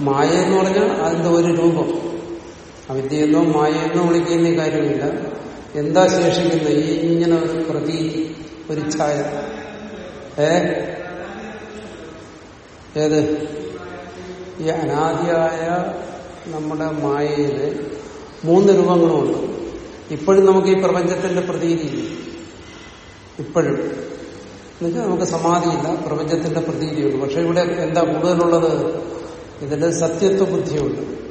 മായ എന്ന് പറഞ്ഞാൽ അതിന്റെ ഒരു രൂപം. അവിദ്യയെന്നോ മായയെന്നോ വിളിക്കുന്ന കാര്യമില്ല. എന്താ ശേഷിക്കുന്നത്? ഈ ഇങ്ങനെ ഒരു പ്രതി ഒരു ഛായ. ഏ? ഏത്? ഈ അനാദിയായ നമ്മുടെ മായയിൽ മൂന്ന് രൂപങ്ങളുമുണ്ട് ഇപ്പോഴും നമുക്ക് ഈ പ്രപഞ്ചത്തിന്റെ പ്രതീതിയില്ല ഇപ്പോഴും. എന്നുവെച്ചാൽ നമുക്ക് സമാധിയില്ല. പ്രപഞ്ചത്തിന്റെ പ്രതീതിയുണ്ട് പക്ഷെ ഇവിടെ എന്താ കൂടുതലുള്ളത്? ഇതിന്റെ സത്യത്വ ബുദ്ധിയുണ്ട്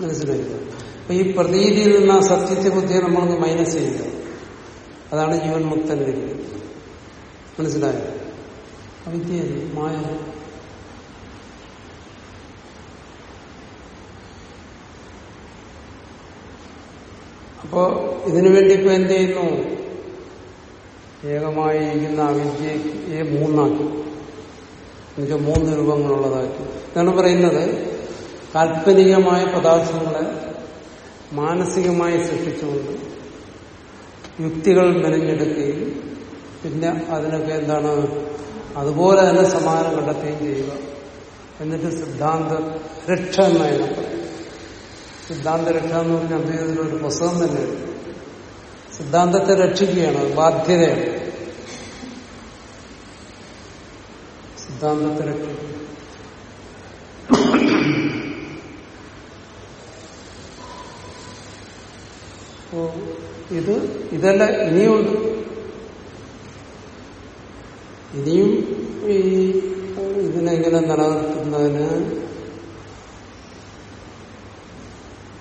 മനസ്സിലായില്ല. അപ്പൊ ഈ പ്രതീതിയിൽ നിന്ന് ആ സത്യത്തെ ബുദ്ധിയെ നമ്മളൊന്ന് മൈനസ് ചെയ്യുക. അതാണ് ജീവൻ മുക്തന്റെ മനസ്സിലായോ? അവിദ്യ മായ. അപ്പോ ഇതിനുവേണ്ടി ഇപ്പൊ എന്ത് ചെയ്യുന്നു? ഏകമായിരിക്കുന്ന അവിദ്യയെ മൂന്നാക്കി. എന്നുവെച്ചാൽ മൂന്ന് രൂപങ്ങളുള്ളതാക്കി. ഇതാണ് പറയുന്നത് കാൽപ്പനികമായ പദാർത്ഥങ്ങളെ മാനസികമായി സൃഷ്ടിച്ചുകൊണ്ട് യുക്തികൾ മെനഞ്ഞെടുക്കുകയും പിന്നെ അതിനൊക്കെ എന്താണ് അതുപോലെ തന്നെ സമാനം കണ്ടെത്തുകയും ചെയ്യുക. എന്നിട്ട് സിദ്ധാന്ത രക്ഷ എന്നായിരുന്നു പറയുന്നത്. സിദ്ധാന്ത രക്ഷ എന്ന് പറഞ്ഞ അദ്ദേഹത്തിന് ഒരു പുസ്തകം തന്നെ സിദ്ധാന്തത്തെ രക്ഷിക്കുകയാണ് ബാധ്യതയാണ്. സിദ്ധാന്തത്തെ രക്ഷിക്കുക. ഇത് ഇതല്ല ഇനിയുണ്ട്. ഇനിയും ഈ ഇതിനെങ്ങനെ നിലനിർത്തുന്നതിന്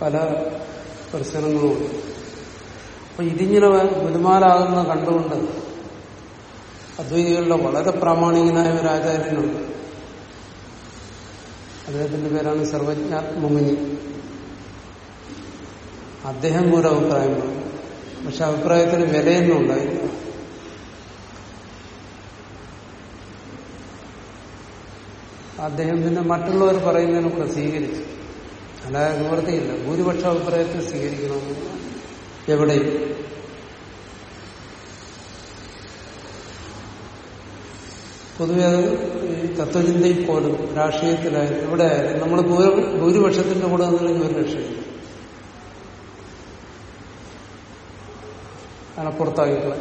പല പ്രശ്നങ്ങളുമുണ്ട് അപ്പൊ ഇതിങ്ങനെ ഗുരുമാരാകുന്ന കണ്ടുകൊണ്ട് അദ്വൈതികളുടെ വളരെ പ്രാമാണികനായ ഒരു ആചാര്യനുണ്ട്. അദ്ദേഹത്തിന്റെ പേരാണ് സർവജ്ഞാത്മമുനി. അദ്ദേഹം ഒരു അഭിപ്രായം പറഞ്ഞു പക്ഷെ അഭിപ്രായത്തിന് വിലയൊന്നും ഉണ്ടായില്ല. അദ്ദേഹം പിന്നെ മറ്റുള്ളവർ പറയുന്നതിനെ കൂടെ സ്വീകരിച്ചു അല്ലാതെ നിവൃത്തിയില്ല ഭൂരിപക്ഷ അഭിപ്രായത്തെ സ്വീകരിക്കണമെന്ന് എവിടെയും. പൊതുവെ അത് ഈ തത്വചിന്തയിൽ പോലും രാഷ്ട്രീയത്തിലായാലും എവിടെ ആയാലും നമ്മൾ ഭൂരിപക്ഷത്തിന്റെ കൂടെ നിന്നില്ലെങ്കിൽ ഒരു രക്ഷയില്ല. അയാളെ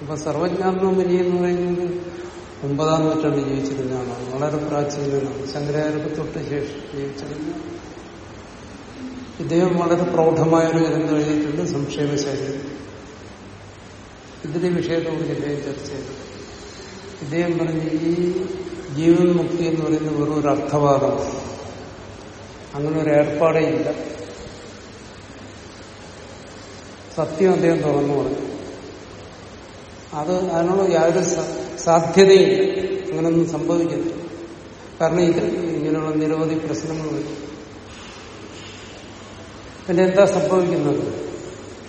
അപ്പൊ സർവജ്ഞാനം എന്ന് പറയുന്നത് ഒമ്പതാം നൂറ്റാണ്ട് ജീവിച്ചിരുന്ന ആളാണ് വളരെ പ്രാചീനനാണ് ശങ്കരാചാര്യ തൊട്ട് ശേഷം ജീവിച്ചിരുന്ന. ഇദ്ദേഹം വളരെ പ്രൗഢമായ ഒരു ഗ്രന്ഥം എഴുതിയിട്ടുണ്ട് സംക്ഷേമശൈലി ഇതിന്റെ വിഷയത്തോട് ഇദ്ദേഹം ചർച്ച ചെയ്തു. ഇദ്ദേഹം പറഞ്ഞ ഈ ജീവൻ മുക്തി എന്ന് പറയുന്നത് വെറും ഒരു അർത്ഥവാദം അങ്ങനെ ഒരു ഏർപ്പാടേ ഇല്ല. സത്യം അദ്ദേഹം തുറന്നു പറഞ്ഞു അത് അതിനുള്ള യാതൊരു സാധ്യതയില്ല അങ്ങനൊന്നും സംഭവിക്കുന്നു കാരണം ഇത് ഇങ്ങനെയുള്ള നിരവധി പ്രശ്നങ്ങൾ വരും. പിന്നെ എന്താ സംഭവിക്കുന്നത്?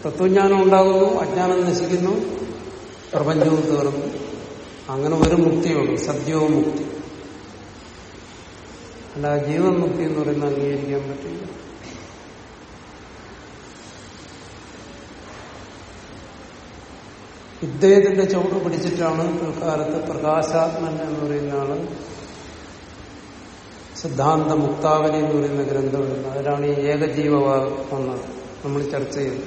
തത്വജ്ഞാനം ഉണ്ടാകുന്നു അജ്ഞാനം നശിക്കുന്നു പ്രപഞ്ചവും തീർന്നു. അങ്ങനെ ഒരു മുക്തിയുള്ളൂ സദ്യവും മുക്തി. അല്ല ജീവൻ മുക്തി എന്ന് പറയുന്നത് അംഗീകരിക്കാൻ പറ്റില്ല. ഇദ്ദേഹത്തിന്റെ ചുവട് പിടിച്ചിട്ടാണ് പിൽക്കാലത്ത് പ്രകാശാത്മൻ എന്ന് പറയുന്ന ആൾ സിദ്ധാന്ത മുക്താവലി എന്ന് പറയുന്ന ഗ്രന്ഥം വരുന്നത് അതിലാണ് ഈ ഏകജീവവാദം നമ്മൾ ചർച്ച ചെയ്തു.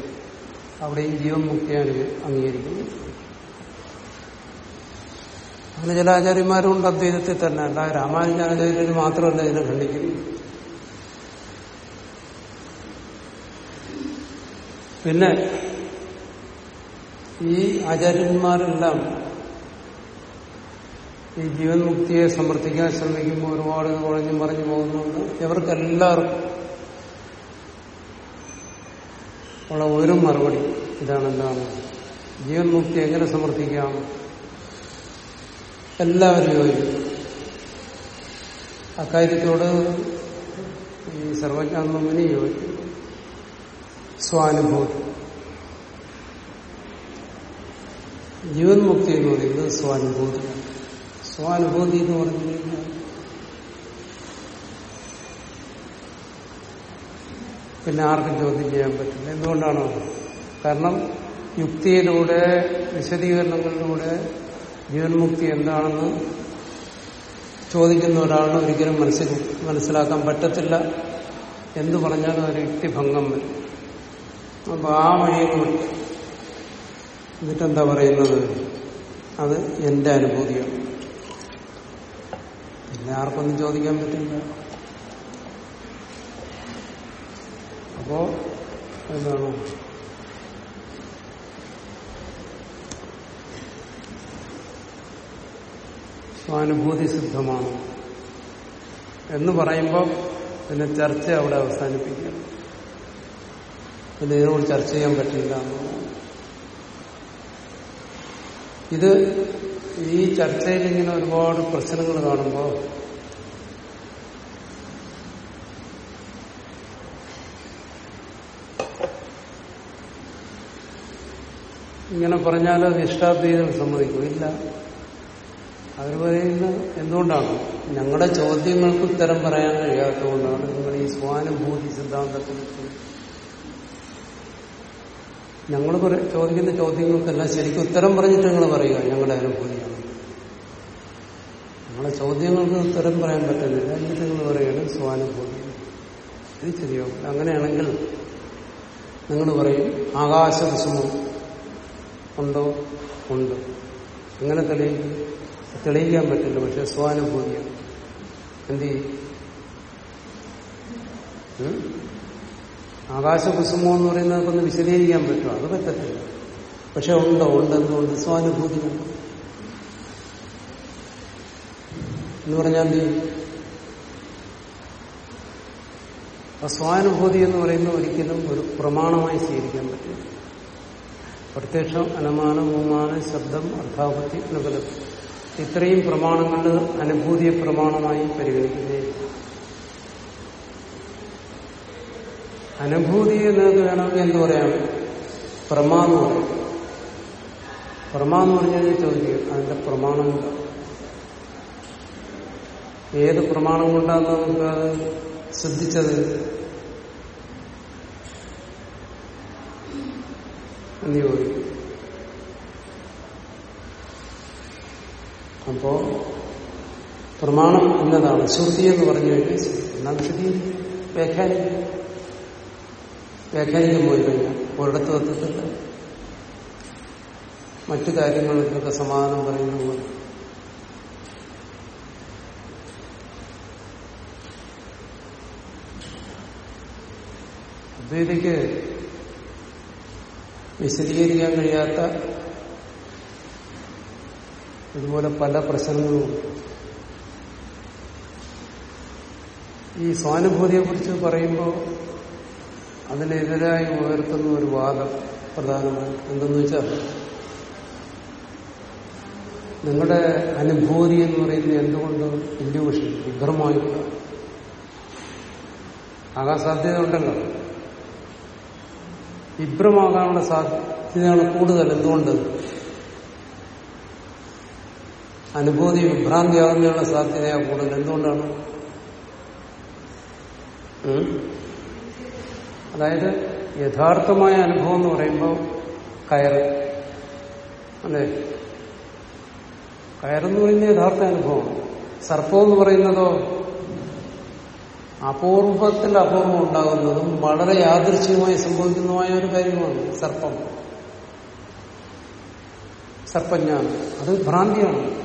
അവിടെ ഈ ജീവൻ മുക്തിയാണ് അംഗീകരിക്കുന്നത് അങ്ങനെ ചില ആചാര്യന്മാരുണ്ട് അദ്വൈതത്തിൽ തന്നെ. അല്ല രാമാനുജാചാര്യന് മാത്രമല്ല ഇതിനെ ഖണ്ഡിക്കുന്നു പിന്നെ ഈ ആചാര്യന്മാരെല്ലാം ഈ ജീവൻ മുക്തിയെ സമർത്ഥിക്കാൻ ശ്രമിക്കുമ്പോൾ ഒരുപാട് കുഴഞ്ഞു പറഞ്ഞു പോകുന്നുണ്ട്. ഇവർക്കെല്ലാവർക്കും ഉള്ള ഒരു മറുപടി ഇതാണ് എന്താണ്? ജീവൻ മുക്തി എങ്ങനെ സമർത്ഥിക്കാം? എല്ലാവരും യോജിക്കും. അക്കാര്യത്തോട് ഈ സർവജ്ഞാനമിനി യോജിക്കും. സ്വാനുഭൂതി. ജീവൻ മുക്തി എന്ന് പറയുന്നത് സ്വാനുഭൂതി. സ്വാനുഭൂതി എന്ന് പറഞ്ഞു കഴിഞ്ഞാൽ പിന്നെ ആർക്കും ചോദ്യം ചെയ്യാൻ പറ്റില്ല. എന്തുകൊണ്ടാണോ? കാരണം യുക്തിയിലൂടെ വിശദീകരണങ്ങളിലൂടെ ജീവൻ മുക്തി എന്താണെന്ന് ചോദിക്കുന്ന ഒരാളിന് ഒരിക്കലും മനസ്സിൽ മനസ്സിലാക്കാൻ പറ്റത്തില്ല. എന്ന് പറഞ്ഞാലും ഒരു യുക്തിഭംഗം വരും. അപ്പൊ ആ വഴിയിൽ വിട്ട് എന്നിട്ടെന്താ പറയുന്നത്? അത് എന്റെ അനുഭൂതിയാണ്. പിന്നെ ആർക്കൊന്നും ചോദിക്കാൻ പറ്റില്ല. അപ്പോ എന്താണ്? സ്വാനുഭൂതി സിദ്ധമാണ് എന്ന് പറയുമ്പോൾ പിന്നെ ചർച്ച അവിടെ അവസാനിപ്പിക്കുക പിന്നെ ഇതിനോട് ചർച്ച ചെയ്യാൻ പറ്റില്ല എന്നുള്ളതാണ് ഇത് ഈ ചർച്ചയിൽ ഇങ്ങനെ ഒരുപാട് പ്രശ്നങ്ങൾ കാണുമ്പോൾ ഇങ്ങനെ പറഞ്ഞാൽ അത് ഇഷ്ടാദ്വൈതം സമ്മതിക്കും ഇല്ല അവർ പറയുന്നത് എന്തുകൊണ്ടാണ്? ഞങ്ങളുടെ ചോദ്യങ്ങൾക്ക് ഉത്തരം പറയാൻ കഴിയാത്തതുകൊണ്ടാണ്. നിങ്ങൾ ഈ സ്വാനുഭൂതി സിദ്ധാന്തത്തിൽ ഞങ്ങൾ ചോദിക്കുന്ന ചോദ്യങ്ങൾക്കെല്ലാം ശരിക്കും ഉത്തരം പറഞ്ഞിട്ട് നിങ്ങൾ പറയുക ഞങ്ങളുടെ അനുഭൂതിയാണ് ഞങ്ങളുടെ ചോദ്യങ്ങൾക്ക് ഉത്തരം പറയാൻ പറ്റുന്നില്ല. എന്നിട്ട് നിങ്ങൾ പറയുകയാണ് സ്വാനുഭൂതി ഇത് ശരിയാവും അങ്ങനെയാണെങ്കിൽ നിങ്ങൾ പറയും ആകാശകുസുമം ഉണ്ടോ? ഉണ്ട്. എങ്ങനെ തെളിയിക്കും? തെളിയിക്കാൻ പറ്റില്ല പക്ഷെ സ്വാനുഭൂതിയാണ് എന്ത് ചെയ്യും? ആകാശകുസുമം എന്ന് പറയുന്നതൊക്കെ ഒന്ന് വിശദീകരിക്കാൻ പറ്റുമോ? അത് പറ്റത്തില്ല. പക്ഷെ ഉണ്ടോ? ഉണ്ടെന്നുകൊണ്ട് സ്വാനുഭൂതിയുണ്ട് എന്ന് പറഞ്ഞാൽ എന്ത് ചെയ്യും? സ്വാനുഭൂതി എന്ന് പറയുന്ന ഒരിക്കലും ഒരു പ്രമാണമായി സ്വീകരിക്കാൻ പറ്റില്ല. പ്രത്യക്ഷം അനുമാനം ഉമാനം ശബ്ദം അർത്ഥാപത്തി അനുബലം ഇത്രയും പ്രമാണങ്ങളുടെ അനുഭൂതിയെ പ്രമാണമായി പരിഗണിക്കുകയില്ല അനുഭൂതിയെ നിങ്ങൾക്ക് വേണമെങ്കിൽ എന്ത് പറയാം? പ്രമാന്ന് പറയും. പ്രമാ എന്ന് പറഞ്ഞാൽ ചോദിക്കുക അതിന്റെ പ്രമാണം ഏത് പ്രമാണം കൊണ്ടാണ് നമുക്ക് അത് ശ്രദ്ധിച്ചത് എന്ന് ചോദിക്കും. അപ്പോ പ്രമാണം എന്നതാണ് ശ്രുതി എന്ന് പറഞ്ഞു കഴിഞ്ഞാൽ എന്നാൽ ശ്രുതി? വ്യാഖ്യാനിക്കും വ്യാഖ്യാനിക്കാൻ പോയി കഴിഞ്ഞാൽ ഒരിടത്ത് എത്തത്തില്ല. മറ്റു കാര്യങ്ങൾക്കൊക്കെ സമാധാനം പറയുന്ന പോലെ. അദ്വൈതയ്ക്ക് വിശദീകരിക്കാൻ കഴിയാത്ത ഇതുപോലെ പല പ്രശ്നങ്ങളും ഈ സ്വാനുഭൂതിയെക്കുറിച്ച് പറയുമ്പോൾ അതിനെതിരായി ഉയർത്തുന്ന ഒരു വാദം പ്രധാനമായി എന്തെന്ന് വെച്ചാൽ നിങ്ങളുടെ അനുഭൂതി എന്ന് പറയുന്നത് എന്തുകൊണ്ട് ഇല്യൂഷൻ വിഭ്രമായില്ല ആകാൻ സാധ്യത ഉണ്ടല്ലോ. വിഭ്രമാകാനുള്ള സാധ്യതയാണ് കൂടുതൽ. എന്തുകൊണ്ട്? അനുഭൂതി വിഭ്രാന്തിയാകുന്നതിനുള്ള സാധ്യതയാണ് കൂടുതൽ. എന്തുകൊണ്ടാണ്? അതായത് യഥാർത്ഥമായ അനുഭവം എന്ന് പറയുമ്പോൾ കയറ്. അല്ലേ? കയറെന്ന് പറയുന്ന യഥാർത്ഥ അനുഭവം. സർപ്പം എന്ന് പറയുന്നതോ? അപൂർവത്തിൽ അപൂർവം ഉണ്ടാകുന്നതും വളരെ യാദൃശ്യമായി സംഭവിക്കുന്നതുമായ ഒരു കാര്യമാണ് സർപ്പം. സർപ്പജ്ഞാനം. അത് ഭ്രാന്തിയാണ്.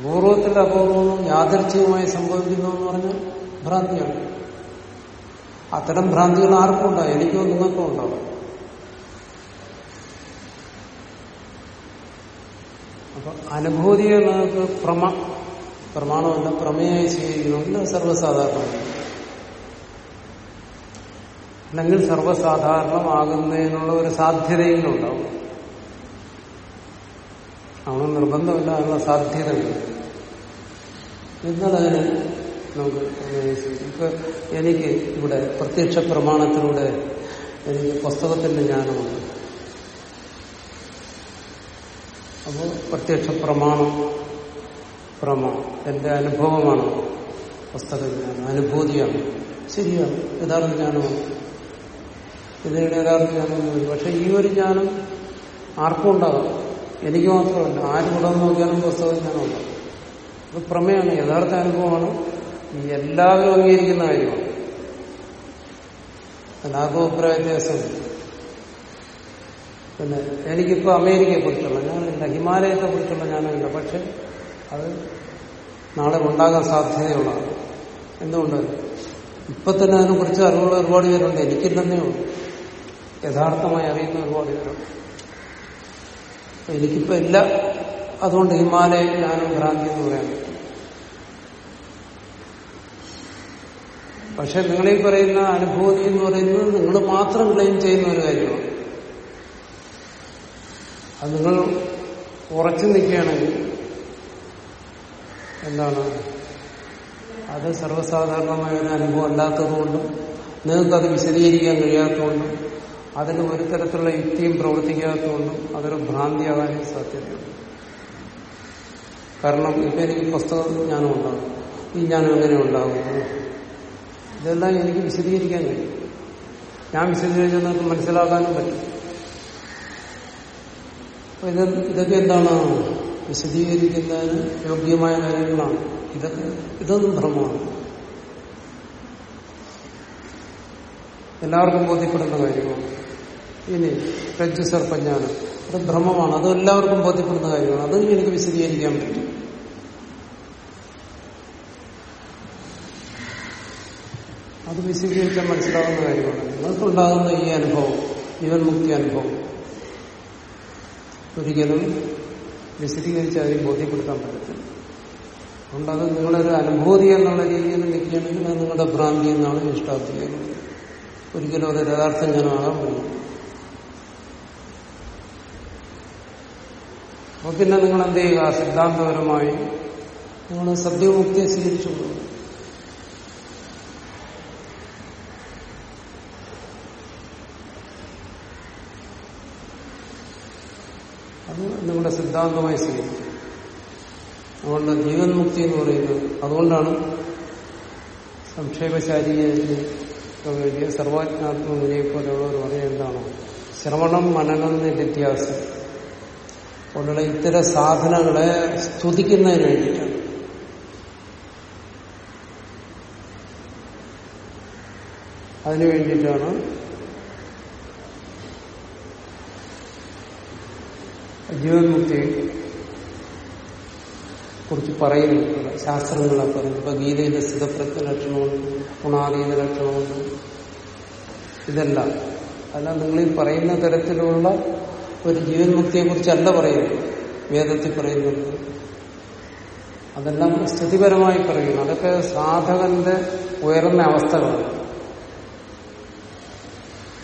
അപൂർവത്തിൽ അപൂർവവും യാദൃച്ഛികമായി സംഭവിക്കുന്നു എന്ന് പറഞ്ഞാൽ ഭ്രാന്തിയാണ്. അത്തരം ഭ്രാന്തികൾ ആർക്കും ഉണ്ടാവും എനിക്കോ നിങ്ങൾക്കോ ഉണ്ടാവും. അപ്പൊ അനുഭൂതിയെ നമുക്ക് പ്രമ പ്രമാണമല്ല പ്രമേയമായി സ്വീകരിക്കണമെങ്കിൽ സർവസാധാരണമാണ് അല്ലെങ്കിൽ സർവസാധാരണമാകുന്നതിനുള്ള ഒരു സാധ്യതയെങ്കിലും ഉണ്ടാവും അവിടെ നിർബന്ധമില്ല അതിനുള്ള സാധ്യതയുണ്ട് എന്നാൽ അതിന് നമുക്ക്. ഇപ്പൊ എനിക്ക് ഇവിടെ പ്രത്യക്ഷ പ്രമാണത്തിലൂടെ എനിക്ക് പുസ്തകത്തിന്റെ ജ്ഞാനമുണ്ട്. അപ്പോൾ പ്രത്യക്ഷ പ്രമാണം പ്രമാണം. എന്റെ അനുഭവമാണ് പുസ്തകജ്ഞാനം അനുഭൂതിയാണ്. ശരിയാണ് യഥാർത്ഥ ജ്ഞാനമാണ്. ഇതിനിടെ യഥാർത്ഥ ജ്ഞാനമൊന്നുമില്ല. പക്ഷെ ഈ ഒരു ജ്ഞാനം ആർക്കും ഉണ്ടാകാം. എനിക്ക് മാത്രമല്ല ആര് ഉടന്നു നോക്കിയാലും പുസ്തകജ്ഞാനം ഉണ്ടാകും അത് പ്രമേയമാണ് യഥാർത്ഥ അനുഭവമാണ്. എല്ലാവരും അംഗീകരിക്കുന്ന കാര്യമാണ്. വ്യത്യാസമില്ല പിന്നെ എനിക്കിപ്പോ അമേരിക്കയെ കുറിച്ചുള്ള ഞാനില്ല ഹിമാലയത്തെ കുറിച്ചുള്ള ഞാനില്ല പക്ഷെ അത് നാളെ ഉണ്ടാകാൻ സാധ്യതയുള്ളതാണ് എന്തുകൊണ്ട്? ഇപ്പൊ തന്നെ അതിനെക്കുറിച്ച് അറിവുള്ള ഒരുപാട് പേരുണ്ട് എനിക്കില്ലെന്നേ ഉള്ളൂ. യഥാർത്ഥമായി അറിയുന്ന ഒരുപാട് പേരുണ്ട്. എനിക്കിപ്പോ ഇല്ല. അതുകൊണ്ട് ഹിമാലയം ഞാനും ഭ്രാന്തി എന്ന് പറയാൻ പക്ഷെ നിങ്ങളീ പറയുന്ന അനുഭൂതി എന്ന് പറയുന്നത് നിങ്ങൾ മാത്രം ക്ലെയിം ചെയ്യുന്ന ഒരു കാര്യമാണ്. അത് നിങ്ങൾ ഉറച്ചു നിൽക്കുകയാണെങ്കിൽ എന്താണ്? അത് സർവസാധാരണമായ ഒരു അനുഭവം അല്ലാത്തതുകൊണ്ടും അത് വിശദീകരിക്കാൻ കഴിയാത്തതുകൊണ്ടും അതിന് ഒരു തരത്തിലുള്ള യുക്തിയും പ്രവർത്തിക്കാത്തതുകൊണ്ടും അതൊരു ഭ്രാന്തിയാകാനും സാധ്യതയുണ്ട്. കാരണം ഇപ്പം എനിക്ക് പുസ്തകം ഞാനും ഉണ്ടാകും. ഈ ഞാനും എങ്ങനെ ഉണ്ടാകുന്നു ഇതെല്ലാം എനിക്ക് വിശദീകരിക്കാൻ കഴിയും. ഞാൻ വിശദീകരിച്ചാൽ നിങ്ങൾക്ക് മനസ്സിലാക്കാനും പറ്റും. ഇത് ഇതൊക്കെ എന്താണ്? വിശദീകരിക്കുന്നതിന് യോഗ്യമായ കാര്യങ്ങളാണ്. ഇതൊക്കെ ഇതൊന്നും ഭ്രമമാണ്. എല്ലാവർക്കും ബോധ്യപ്പെടുന്ന കാര്യമാണ്. ഇനി രജ്ജു സർപ്പജ്ഞാനം. അത് ഭ്രമമാണ്. അത് എല്ലാവർക്കും ബോധ്യപ്പെടുന്ന കാര്യമാണ്. അതും എനിക്ക് വിശദീകരിക്കാൻ പറ്റും അത് വിശദീകരിച്ചാൽ മനസ്സിലാവുന്ന കാര്യമാണ്. നിങ്ങൾക്കുണ്ടാകുന്ന ഈ അനുഭവം ജീവൻ മുക്തി അനുഭവം. ഒരിക്കലും വിശദീകരിച്ച് അതിൽ ബോധ്യപ്പെടുത്താൻ പറ്റത്തില്ല. അതുകൊണ്ട് അത് നിങ്ങളൊരു അനുഭൂതി എന്നുള്ള രീതിയിൽ നിൽക്കുകയാണെങ്കിൽ അത് നിങ്ങളുടെ ഭ്രാന്തി എന്നാണ് ഇഷ്ടാർത്ഥിക്കുന്നത് ഒരിക്കലും ഒരു യഥാർത്ഥം ഞാനാകാൻ പറ്റും അപ്പൊ പിന്നെ നിങ്ങൾ എന്ത് ചെയ്യുക? സിദ്ധാന്തപരമായി നിങ്ങൾ സദ്യമുക്തിയെ സ്വീകരിച്ചു പോകും അത് നിങ്ങളുടെ സിദ്ധാന്തമായി സ്വീകരിക്കും അതുകൊണ്ട് ജീവൻ മുക്തി എന്ന് പറയുന്നത്. അതുകൊണ്ടാണ് സംക്ഷേപശാരീരിക എഴുതിയ സർവാജ്ഞാത്മനെ പോലെയുള്ളവർ പറയുന്നത് എന്താണ്? ശ്രവണം മനനം വ്യത്യാസം. പോലുള്ള ഇത്തരം സാധനങ്ങളെ സ്തുതിക്കുന്നതിന് വേണ്ടിയിട്ടാണ്. അതിനു വേണ്ടിയിട്ടാണ് ജീവൻ മുക്തി കുറിച്ച് പറയുന്നുണ്ട് ശാസ്ത്രങ്ങളെ പറയുന്നു ഇപ്പൊ ഗീതയിലെ സ്ഥിതപ്രജ്ഞ ലക്ഷണമുണ്ട് ഗുണാതീത ലക്ഷണമുണ്ട് ഇതല്ല. അല്ല നിങ്ങൾ ഈ പറയുന്ന തരത്തിലുള്ള ഒരു ജീവൻ കുറിച്ച് കുറിച്ചല്ല പറയുന്നത്. വേദത്തിൽ പറയുന്നുണ്ട്. അതെല്ലാം സ്ഥിതിപരമായി പറയുന്നു. അതൊക്കെ സാധകന്റെ ഉയർന്ന അവസ്ഥകളാണ്.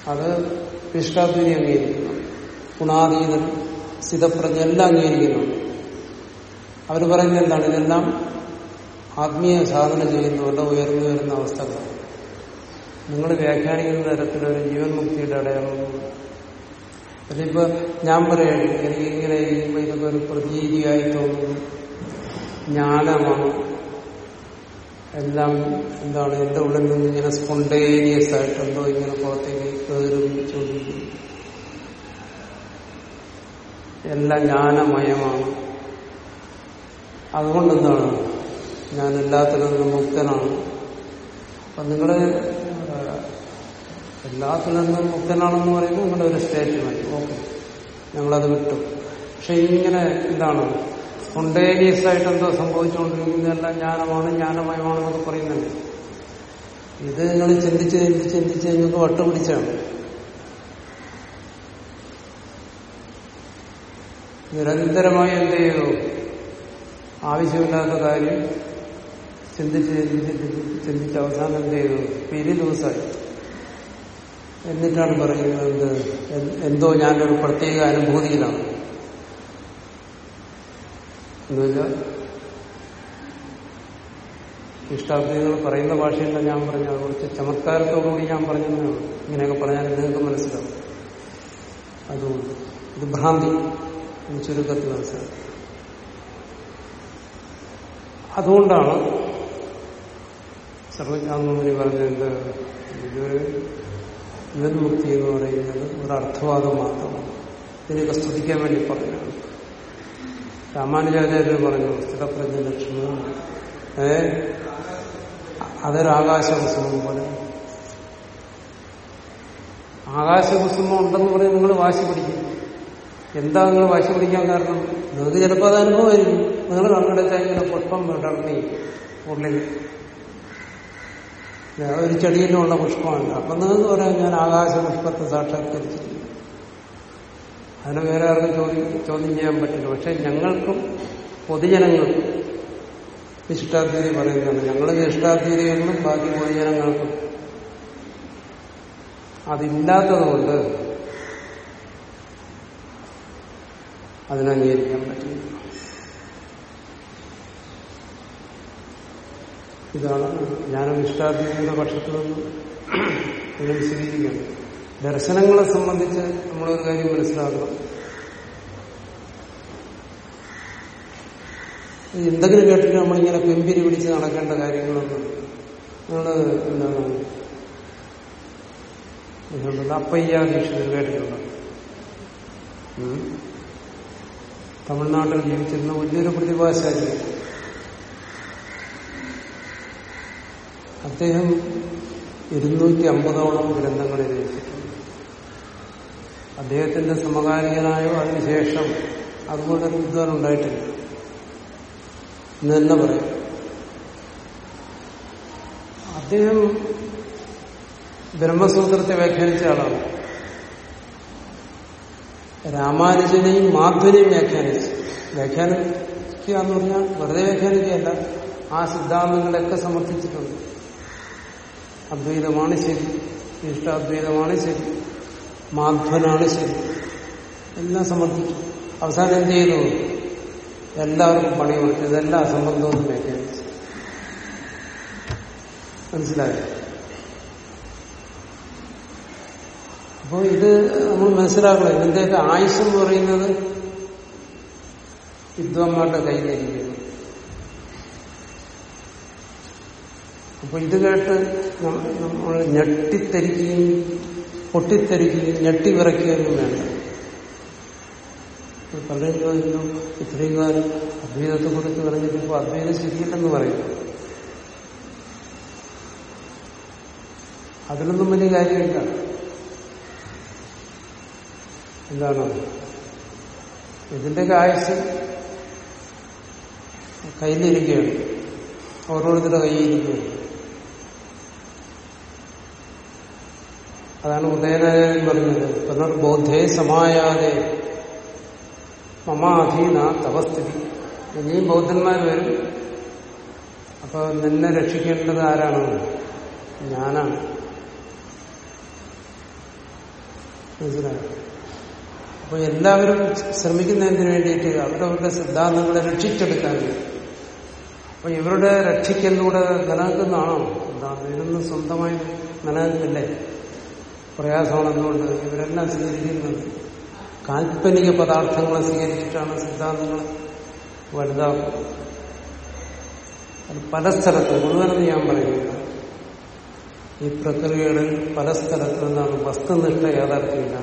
അത് ഇഷ്ടാദ്വരി അംഗീകരിക്കുന്നു ഗുണാതീതൻ സ്ഥിതപ്രജ്ഞ എല്ലാം അംഗീകരിക്കുന്നു. അവർ പറയുന്നത് എന്താണ്? ഇതെല്ലാം ആത്മീയ സാധന ചെയ്യുന്നവരുടെ ഉയർന്നു വരുന്ന അവസ്ഥകളാണ് നിങ്ങൾ വ്യാഖ്യാനിക്കുന്ന തരത്തിലൊരു ജീവൻ മുക്തിയുടെ അടയാളം. അതിപ്പോ ഞാൻ പറയുകയാണ് എനിക്ക് ഇങ്ങനെ ഇരിക്കുമ്പോൾ ഇതൊക്കെ ഒരു പ്രതീതിയായി തോന്നുന്നു ജ്ഞാനമാണ്. എല്ലാം എന്താണ്? എന്റെ ഉള്ളിൽ നിന്ന് ഇങ്ങനെ സ്പോണ്ടേനിയസ് ആയിട്ടുണ്ടോ ഇങ്ങനെ പുറത്തേക്ക് കയറിച്ചുകൊണ്ടിരിക്കുന്നു എല്ലാം ജ്ഞാനമയമാണ്. അതുകൊണ്ട് എന്താണ് ഞാൻ എല്ലാത്തിനും നിന്നും മുക്തനാണ്. അപ്പൊ നിങ്ങൾ എല്ലാത്തിൽ നിന്നും മുക്തനാണെന്ന് പറയുമ്പോൾ നിങ്ങളുടെ ഒരു സ്റ്റേറ്റ്മെന്റ് ഓക്കെ. ഞങ്ങളത് വിട്ടു. പക്ഷെ ഇങ്ങനെ എന്താണ്? സ്പോണ്ടേനിയസ് ആയിട്ട് എന്തോ സംഭവിച്ചുകൊണ്ടിരിക്കുന്നതെല്ലാം ജ്ഞാനമാണ് ജ്ഞാനമയമാണെന്നൊക്കെ പറയുന്നുണ്ട്. ഇത് നിങ്ങൾ ചിന്തിച്ച് ചിന്തിച്ച് ചിന്തിച്ച് നിങ്ങൾക്ക് വട്ടുപിടിച്ചാണ്. നിരന്തരമായി എന്ത് ചെയ്തു? ആവശ്യമില്ലാത്ത കാര്യം ചിന്തിച്ച് ചിന്തിച്ച് അവസാനം എന്ത് ചെയ്തു? പിരി ദിവസമായി. എന്നിട്ടാണ് പറയുന്നത് എന്തോ ഞാനൊരു പ്രത്യേക അനുഭൂതിയിലാണ്. എന്നുവെച്ചാൽ പറയുന്ന ഭാഷയല്ല ഞാൻ പറഞ്ഞു അത് കുറച്ച് ചമത്കാരത്തോടുകൂടി ഞാൻ പറഞ്ഞതാണ് ഇങ്ങനെയൊക്കെ പറഞ്ഞാൽ നിങ്ങൾക്ക് മനസ്സിലാവും. അതുകൊണ്ട് ഇത് ഭ്രാന്തി. ചുരുക്കത്തിൽ മനസ്സിലാക്കി അതുകൊണ്ടാണ് സർവജ്ഞാനമുനി പറഞ്ഞത് ഇതൊരു ജീവൻമുക്തി എന്ന് പറയുന്നത് ഒരു അർത്ഥവാദം മാത്രമാണ് ഇതിനൊക്കെ സ്തുതിക്കാൻ വേണ്ടി പറഞ്ഞു രാമാനുജാചാര്യർ പറഞ്ഞു സ്ഥിരപ്രജ്ഞ ലക്ഷ്മണം ഏ? അതൊരാകാശകുസുമം പോലെ ആകാശകുസുമം ഉണ്ടെന്ന് പറയും നിങ്ങൾ വാശി പിടിക്കും. എന്താ നിങ്ങൾ വാശി പിടിക്കാൻ കാരണം? നിങ്ങൾക്ക് ചിലപ്പോൾ അത് അനുഭവമായിരിക്കും. നിങ്ങൾ കണ്ണെടുത്താൽ ഇങ്ങനെ പുഷ്പം വിടർന്നി ഉള്ളിൽ ഒരു ചെടിയിലുള്ള പുഷ്പമാണ്. അപ്പം നിങ്ങൾക്ക് പറയാം ഞാൻ ആകാശ പുഷ്പത്തെ സാക്ഷാത്കരിച്ചിരിക്കുന്നു അതിനെ വേറെ ആർക്കും ചോദ്യം ചോദ്യം ചെയ്യാൻ പറ്റില്ല. പക്ഷെ ഞങ്ങൾക്കും പൊതുജനങ്ങൾക്കും വിശിഷ്ടാദ്വീതി പറയുന്നതാണ്. ഞങ്ങൾ ഇഷ്ടാദ്വീതികളിലും ബാക്കി പൊതുജനങ്ങൾക്കും അതില്ലാത്തതുകൊണ്ട് അതിനംഗീകരിക്കാൻ പറ്റില്ല. ഇതാണ് ജ്ഞാനം ഇഷ്ടാദ്വീതിയുടെ പക്ഷത്തു നിന്ന് ഇതിനെ ദർശനങ്ങളെ സംബന്ധിച്ച് നമ്മളൊരു കാര്യം മനസ്സിലാക്കണം. എന്തെങ്കിലും കേട്ടിട്ട് നമ്മളിങ്ങനെ പെമ്പിരി പിടിച്ച് നടക്കേണ്ട കാര്യങ്ങളൊന്നും നിങ്ങൾ എന്താണ്? അപ്പയ്യ ദീക്ഷിതർ കേട്ടിട്ടുണ്ട്. തമിഴ്നാട്ടിൽ ജീവിച്ചിരുന്ന വലിയൊരു പ്രതിഭാശാലി. അദ്ദേഹം ഇരുന്നൂറ്റി അമ്പതോളം ഗ്രന്ഥങ്ങൾ രചിച്ചിട്ടുണ്ട്. അദ്ദേഹത്തിന്റെ സമകാലികനായോ അതിനുശേഷം അതുപോലൊരു വിദ്വാൻ ഉണ്ടായിട്ടില്ല. എന്ന് തന്നെ പറയാം. അദ്ദേഹം ബ്രഹ്മസൂത്രത്തെ വ്യാഖ്യാനിച്ച ആളാണ്. രാമാനുജനെയും മാധുരെയും വ്യാഖ്യാനിച്ചു. വ്യാഖ്യാനിക്കുക എന്ന് പറഞ്ഞാൽ വെറുതെ വ്യാഖ്യാനിക്കുകയല്ല ആ സിദ്ധാന്തങ്ങളൊക്കെ സമർത്ഥിച്ചിട്ടുണ്ട്. അദ്വൈതമാണ് ശരി ഇഷ്ടാദ്വൈതമാണ് ശരി മാധ്വനാണ് ശരി. എല്ലാം സമർത്ഥിച്ചു. അവസാനം എന്ത് ചെയ്തു? എല്ലാവർക്കും പണി കൊടുത്തു ഇതെല്ലാം അസംബന്ധവും വ്യാഖ്യാനിച്ചു. മനസ്സിലായോ? അപ്പോൾ ഇത് നമ്മൾ മനസ്സിലാക്കണം. ഇതിന്റെയൊക്കെ ആയുസ് എന്ന് പറയുന്നത് വിദ്വാന്മാരുടെ കയ്യിലിരിക്കുന്നു അപ്പൊ ഇത് കേട്ട് നമ്മൾ നമ്മൾ പൊട്ടിത്തരിക്കുകയും പൊട്ടിത്തെരിക്കുകയും വിറയ്ക്കുകയും വേണ്ട. പലരും ചോദിക്കുന്നു ഇത്രയും കാലം അദ്വൈതത്തെ കുറിച്ച് പറഞ്ഞിട്ട് ഇപ്പോൾ അദ്വൈതം ശരിയില്ലെന്ന് പറയും. അതിലൊന്നും വലിയ കാര്യമില്ല. എന്താണ്? ഇതിന്റെയൊക്കെ ആയുസ് കയ്യിലിരിക്കുകയാണ്. ഓരോരുത്തരുടെ കയ്യിലിരിക്കുകയാണ്. അതാണ് ഉദയനാരായണൻ പറഞ്ഞത്. പുനർബോധേ സമായാതെ മമാധീന തവസ്ഥിതി ഇനിയും ബൗദ്ധന്മാർ വരും. അപ്പൊ നിന്നെ രക്ഷിക്കേണ്ടത് ആരാണ്? ഞാനാണ്. മനസ്സിലായോ? അപ്പൊ എല്ലാവരും ശ്രമിക്കുന്നതിന് വേണ്ടിയിട്ട് അവരവരുടെ സിദ്ധാന്തങ്ങളെ രക്ഷിച്ചെടുക്കാൻ അപ്പൊ ഇവരുടെ രക്ഷിക്കലൂടെ നിലനിൽക്കുന്നതാണോ സിദ്ധാന്തം ഇതൊന്നും സ്വന്തമായി നിലനിൽക്കില്ലേ പ്രയാസമാണെന്നുകൊണ്ട് ഇവരെല്ലാം സ്വീകരിക്കുന്നത് കാൽപ്പനിക പദാർത്ഥങ്ങളെ സ്വീകരിച്ചിട്ടാണ് സിദ്ധാന്തങ്ങൾ വലുതാക്കുന്നത്. പല സ്ഥലത്തും മുഴുവനെന്ന് ഞാൻ പറയുന്നില്ല. ഈ പ്രക്രിയകളിൽ പല സ്ഥലത്തു നിന്നാണ് വസ്തുനിഷ്ഠ യാഥാർത്ഥ്യമില്ല.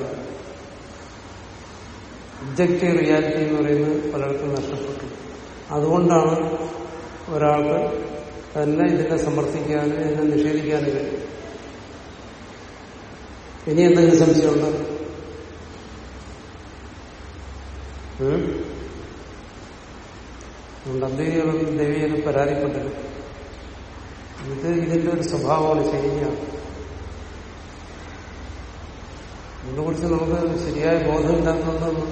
ഒബ്ജക്റ്റീവ് റിയാലിറ്റി എന്ന് പറയുന്നത് പലർക്കും നഷ്ടപ്പെട്ടു. അതുകൊണ്ടാണ് ഒരാൾക്ക് തന്നെ ഇതിനെ സമർത്ഥിക്കാനും ഇതിനെ നിഷേധിക്കാനും കഴിയും ഇനി എന്തെങ്കിലും സംശയമുണ്ടോ? അതുകൊണ്ട് അദ്വൈതികളൊന്നും ദേവിയെ പരാതിപ്പെട്ടില്ല ഇത് ഇതിന്റെ ഒരു സ്വഭാവമാണ് ശരിയാണ്. ഇതിനെക്കുറിച്ച് നമുക്ക് ശരിയായ ബോധമില്ലാത്തതൊന്നും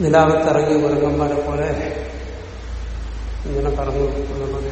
നിലാവത്തിറങ്ങിയ കുരങ്ങന്മാരെ പോലെ ഇങ്ങനെ പറഞ്ഞു എന്നുള്ളത്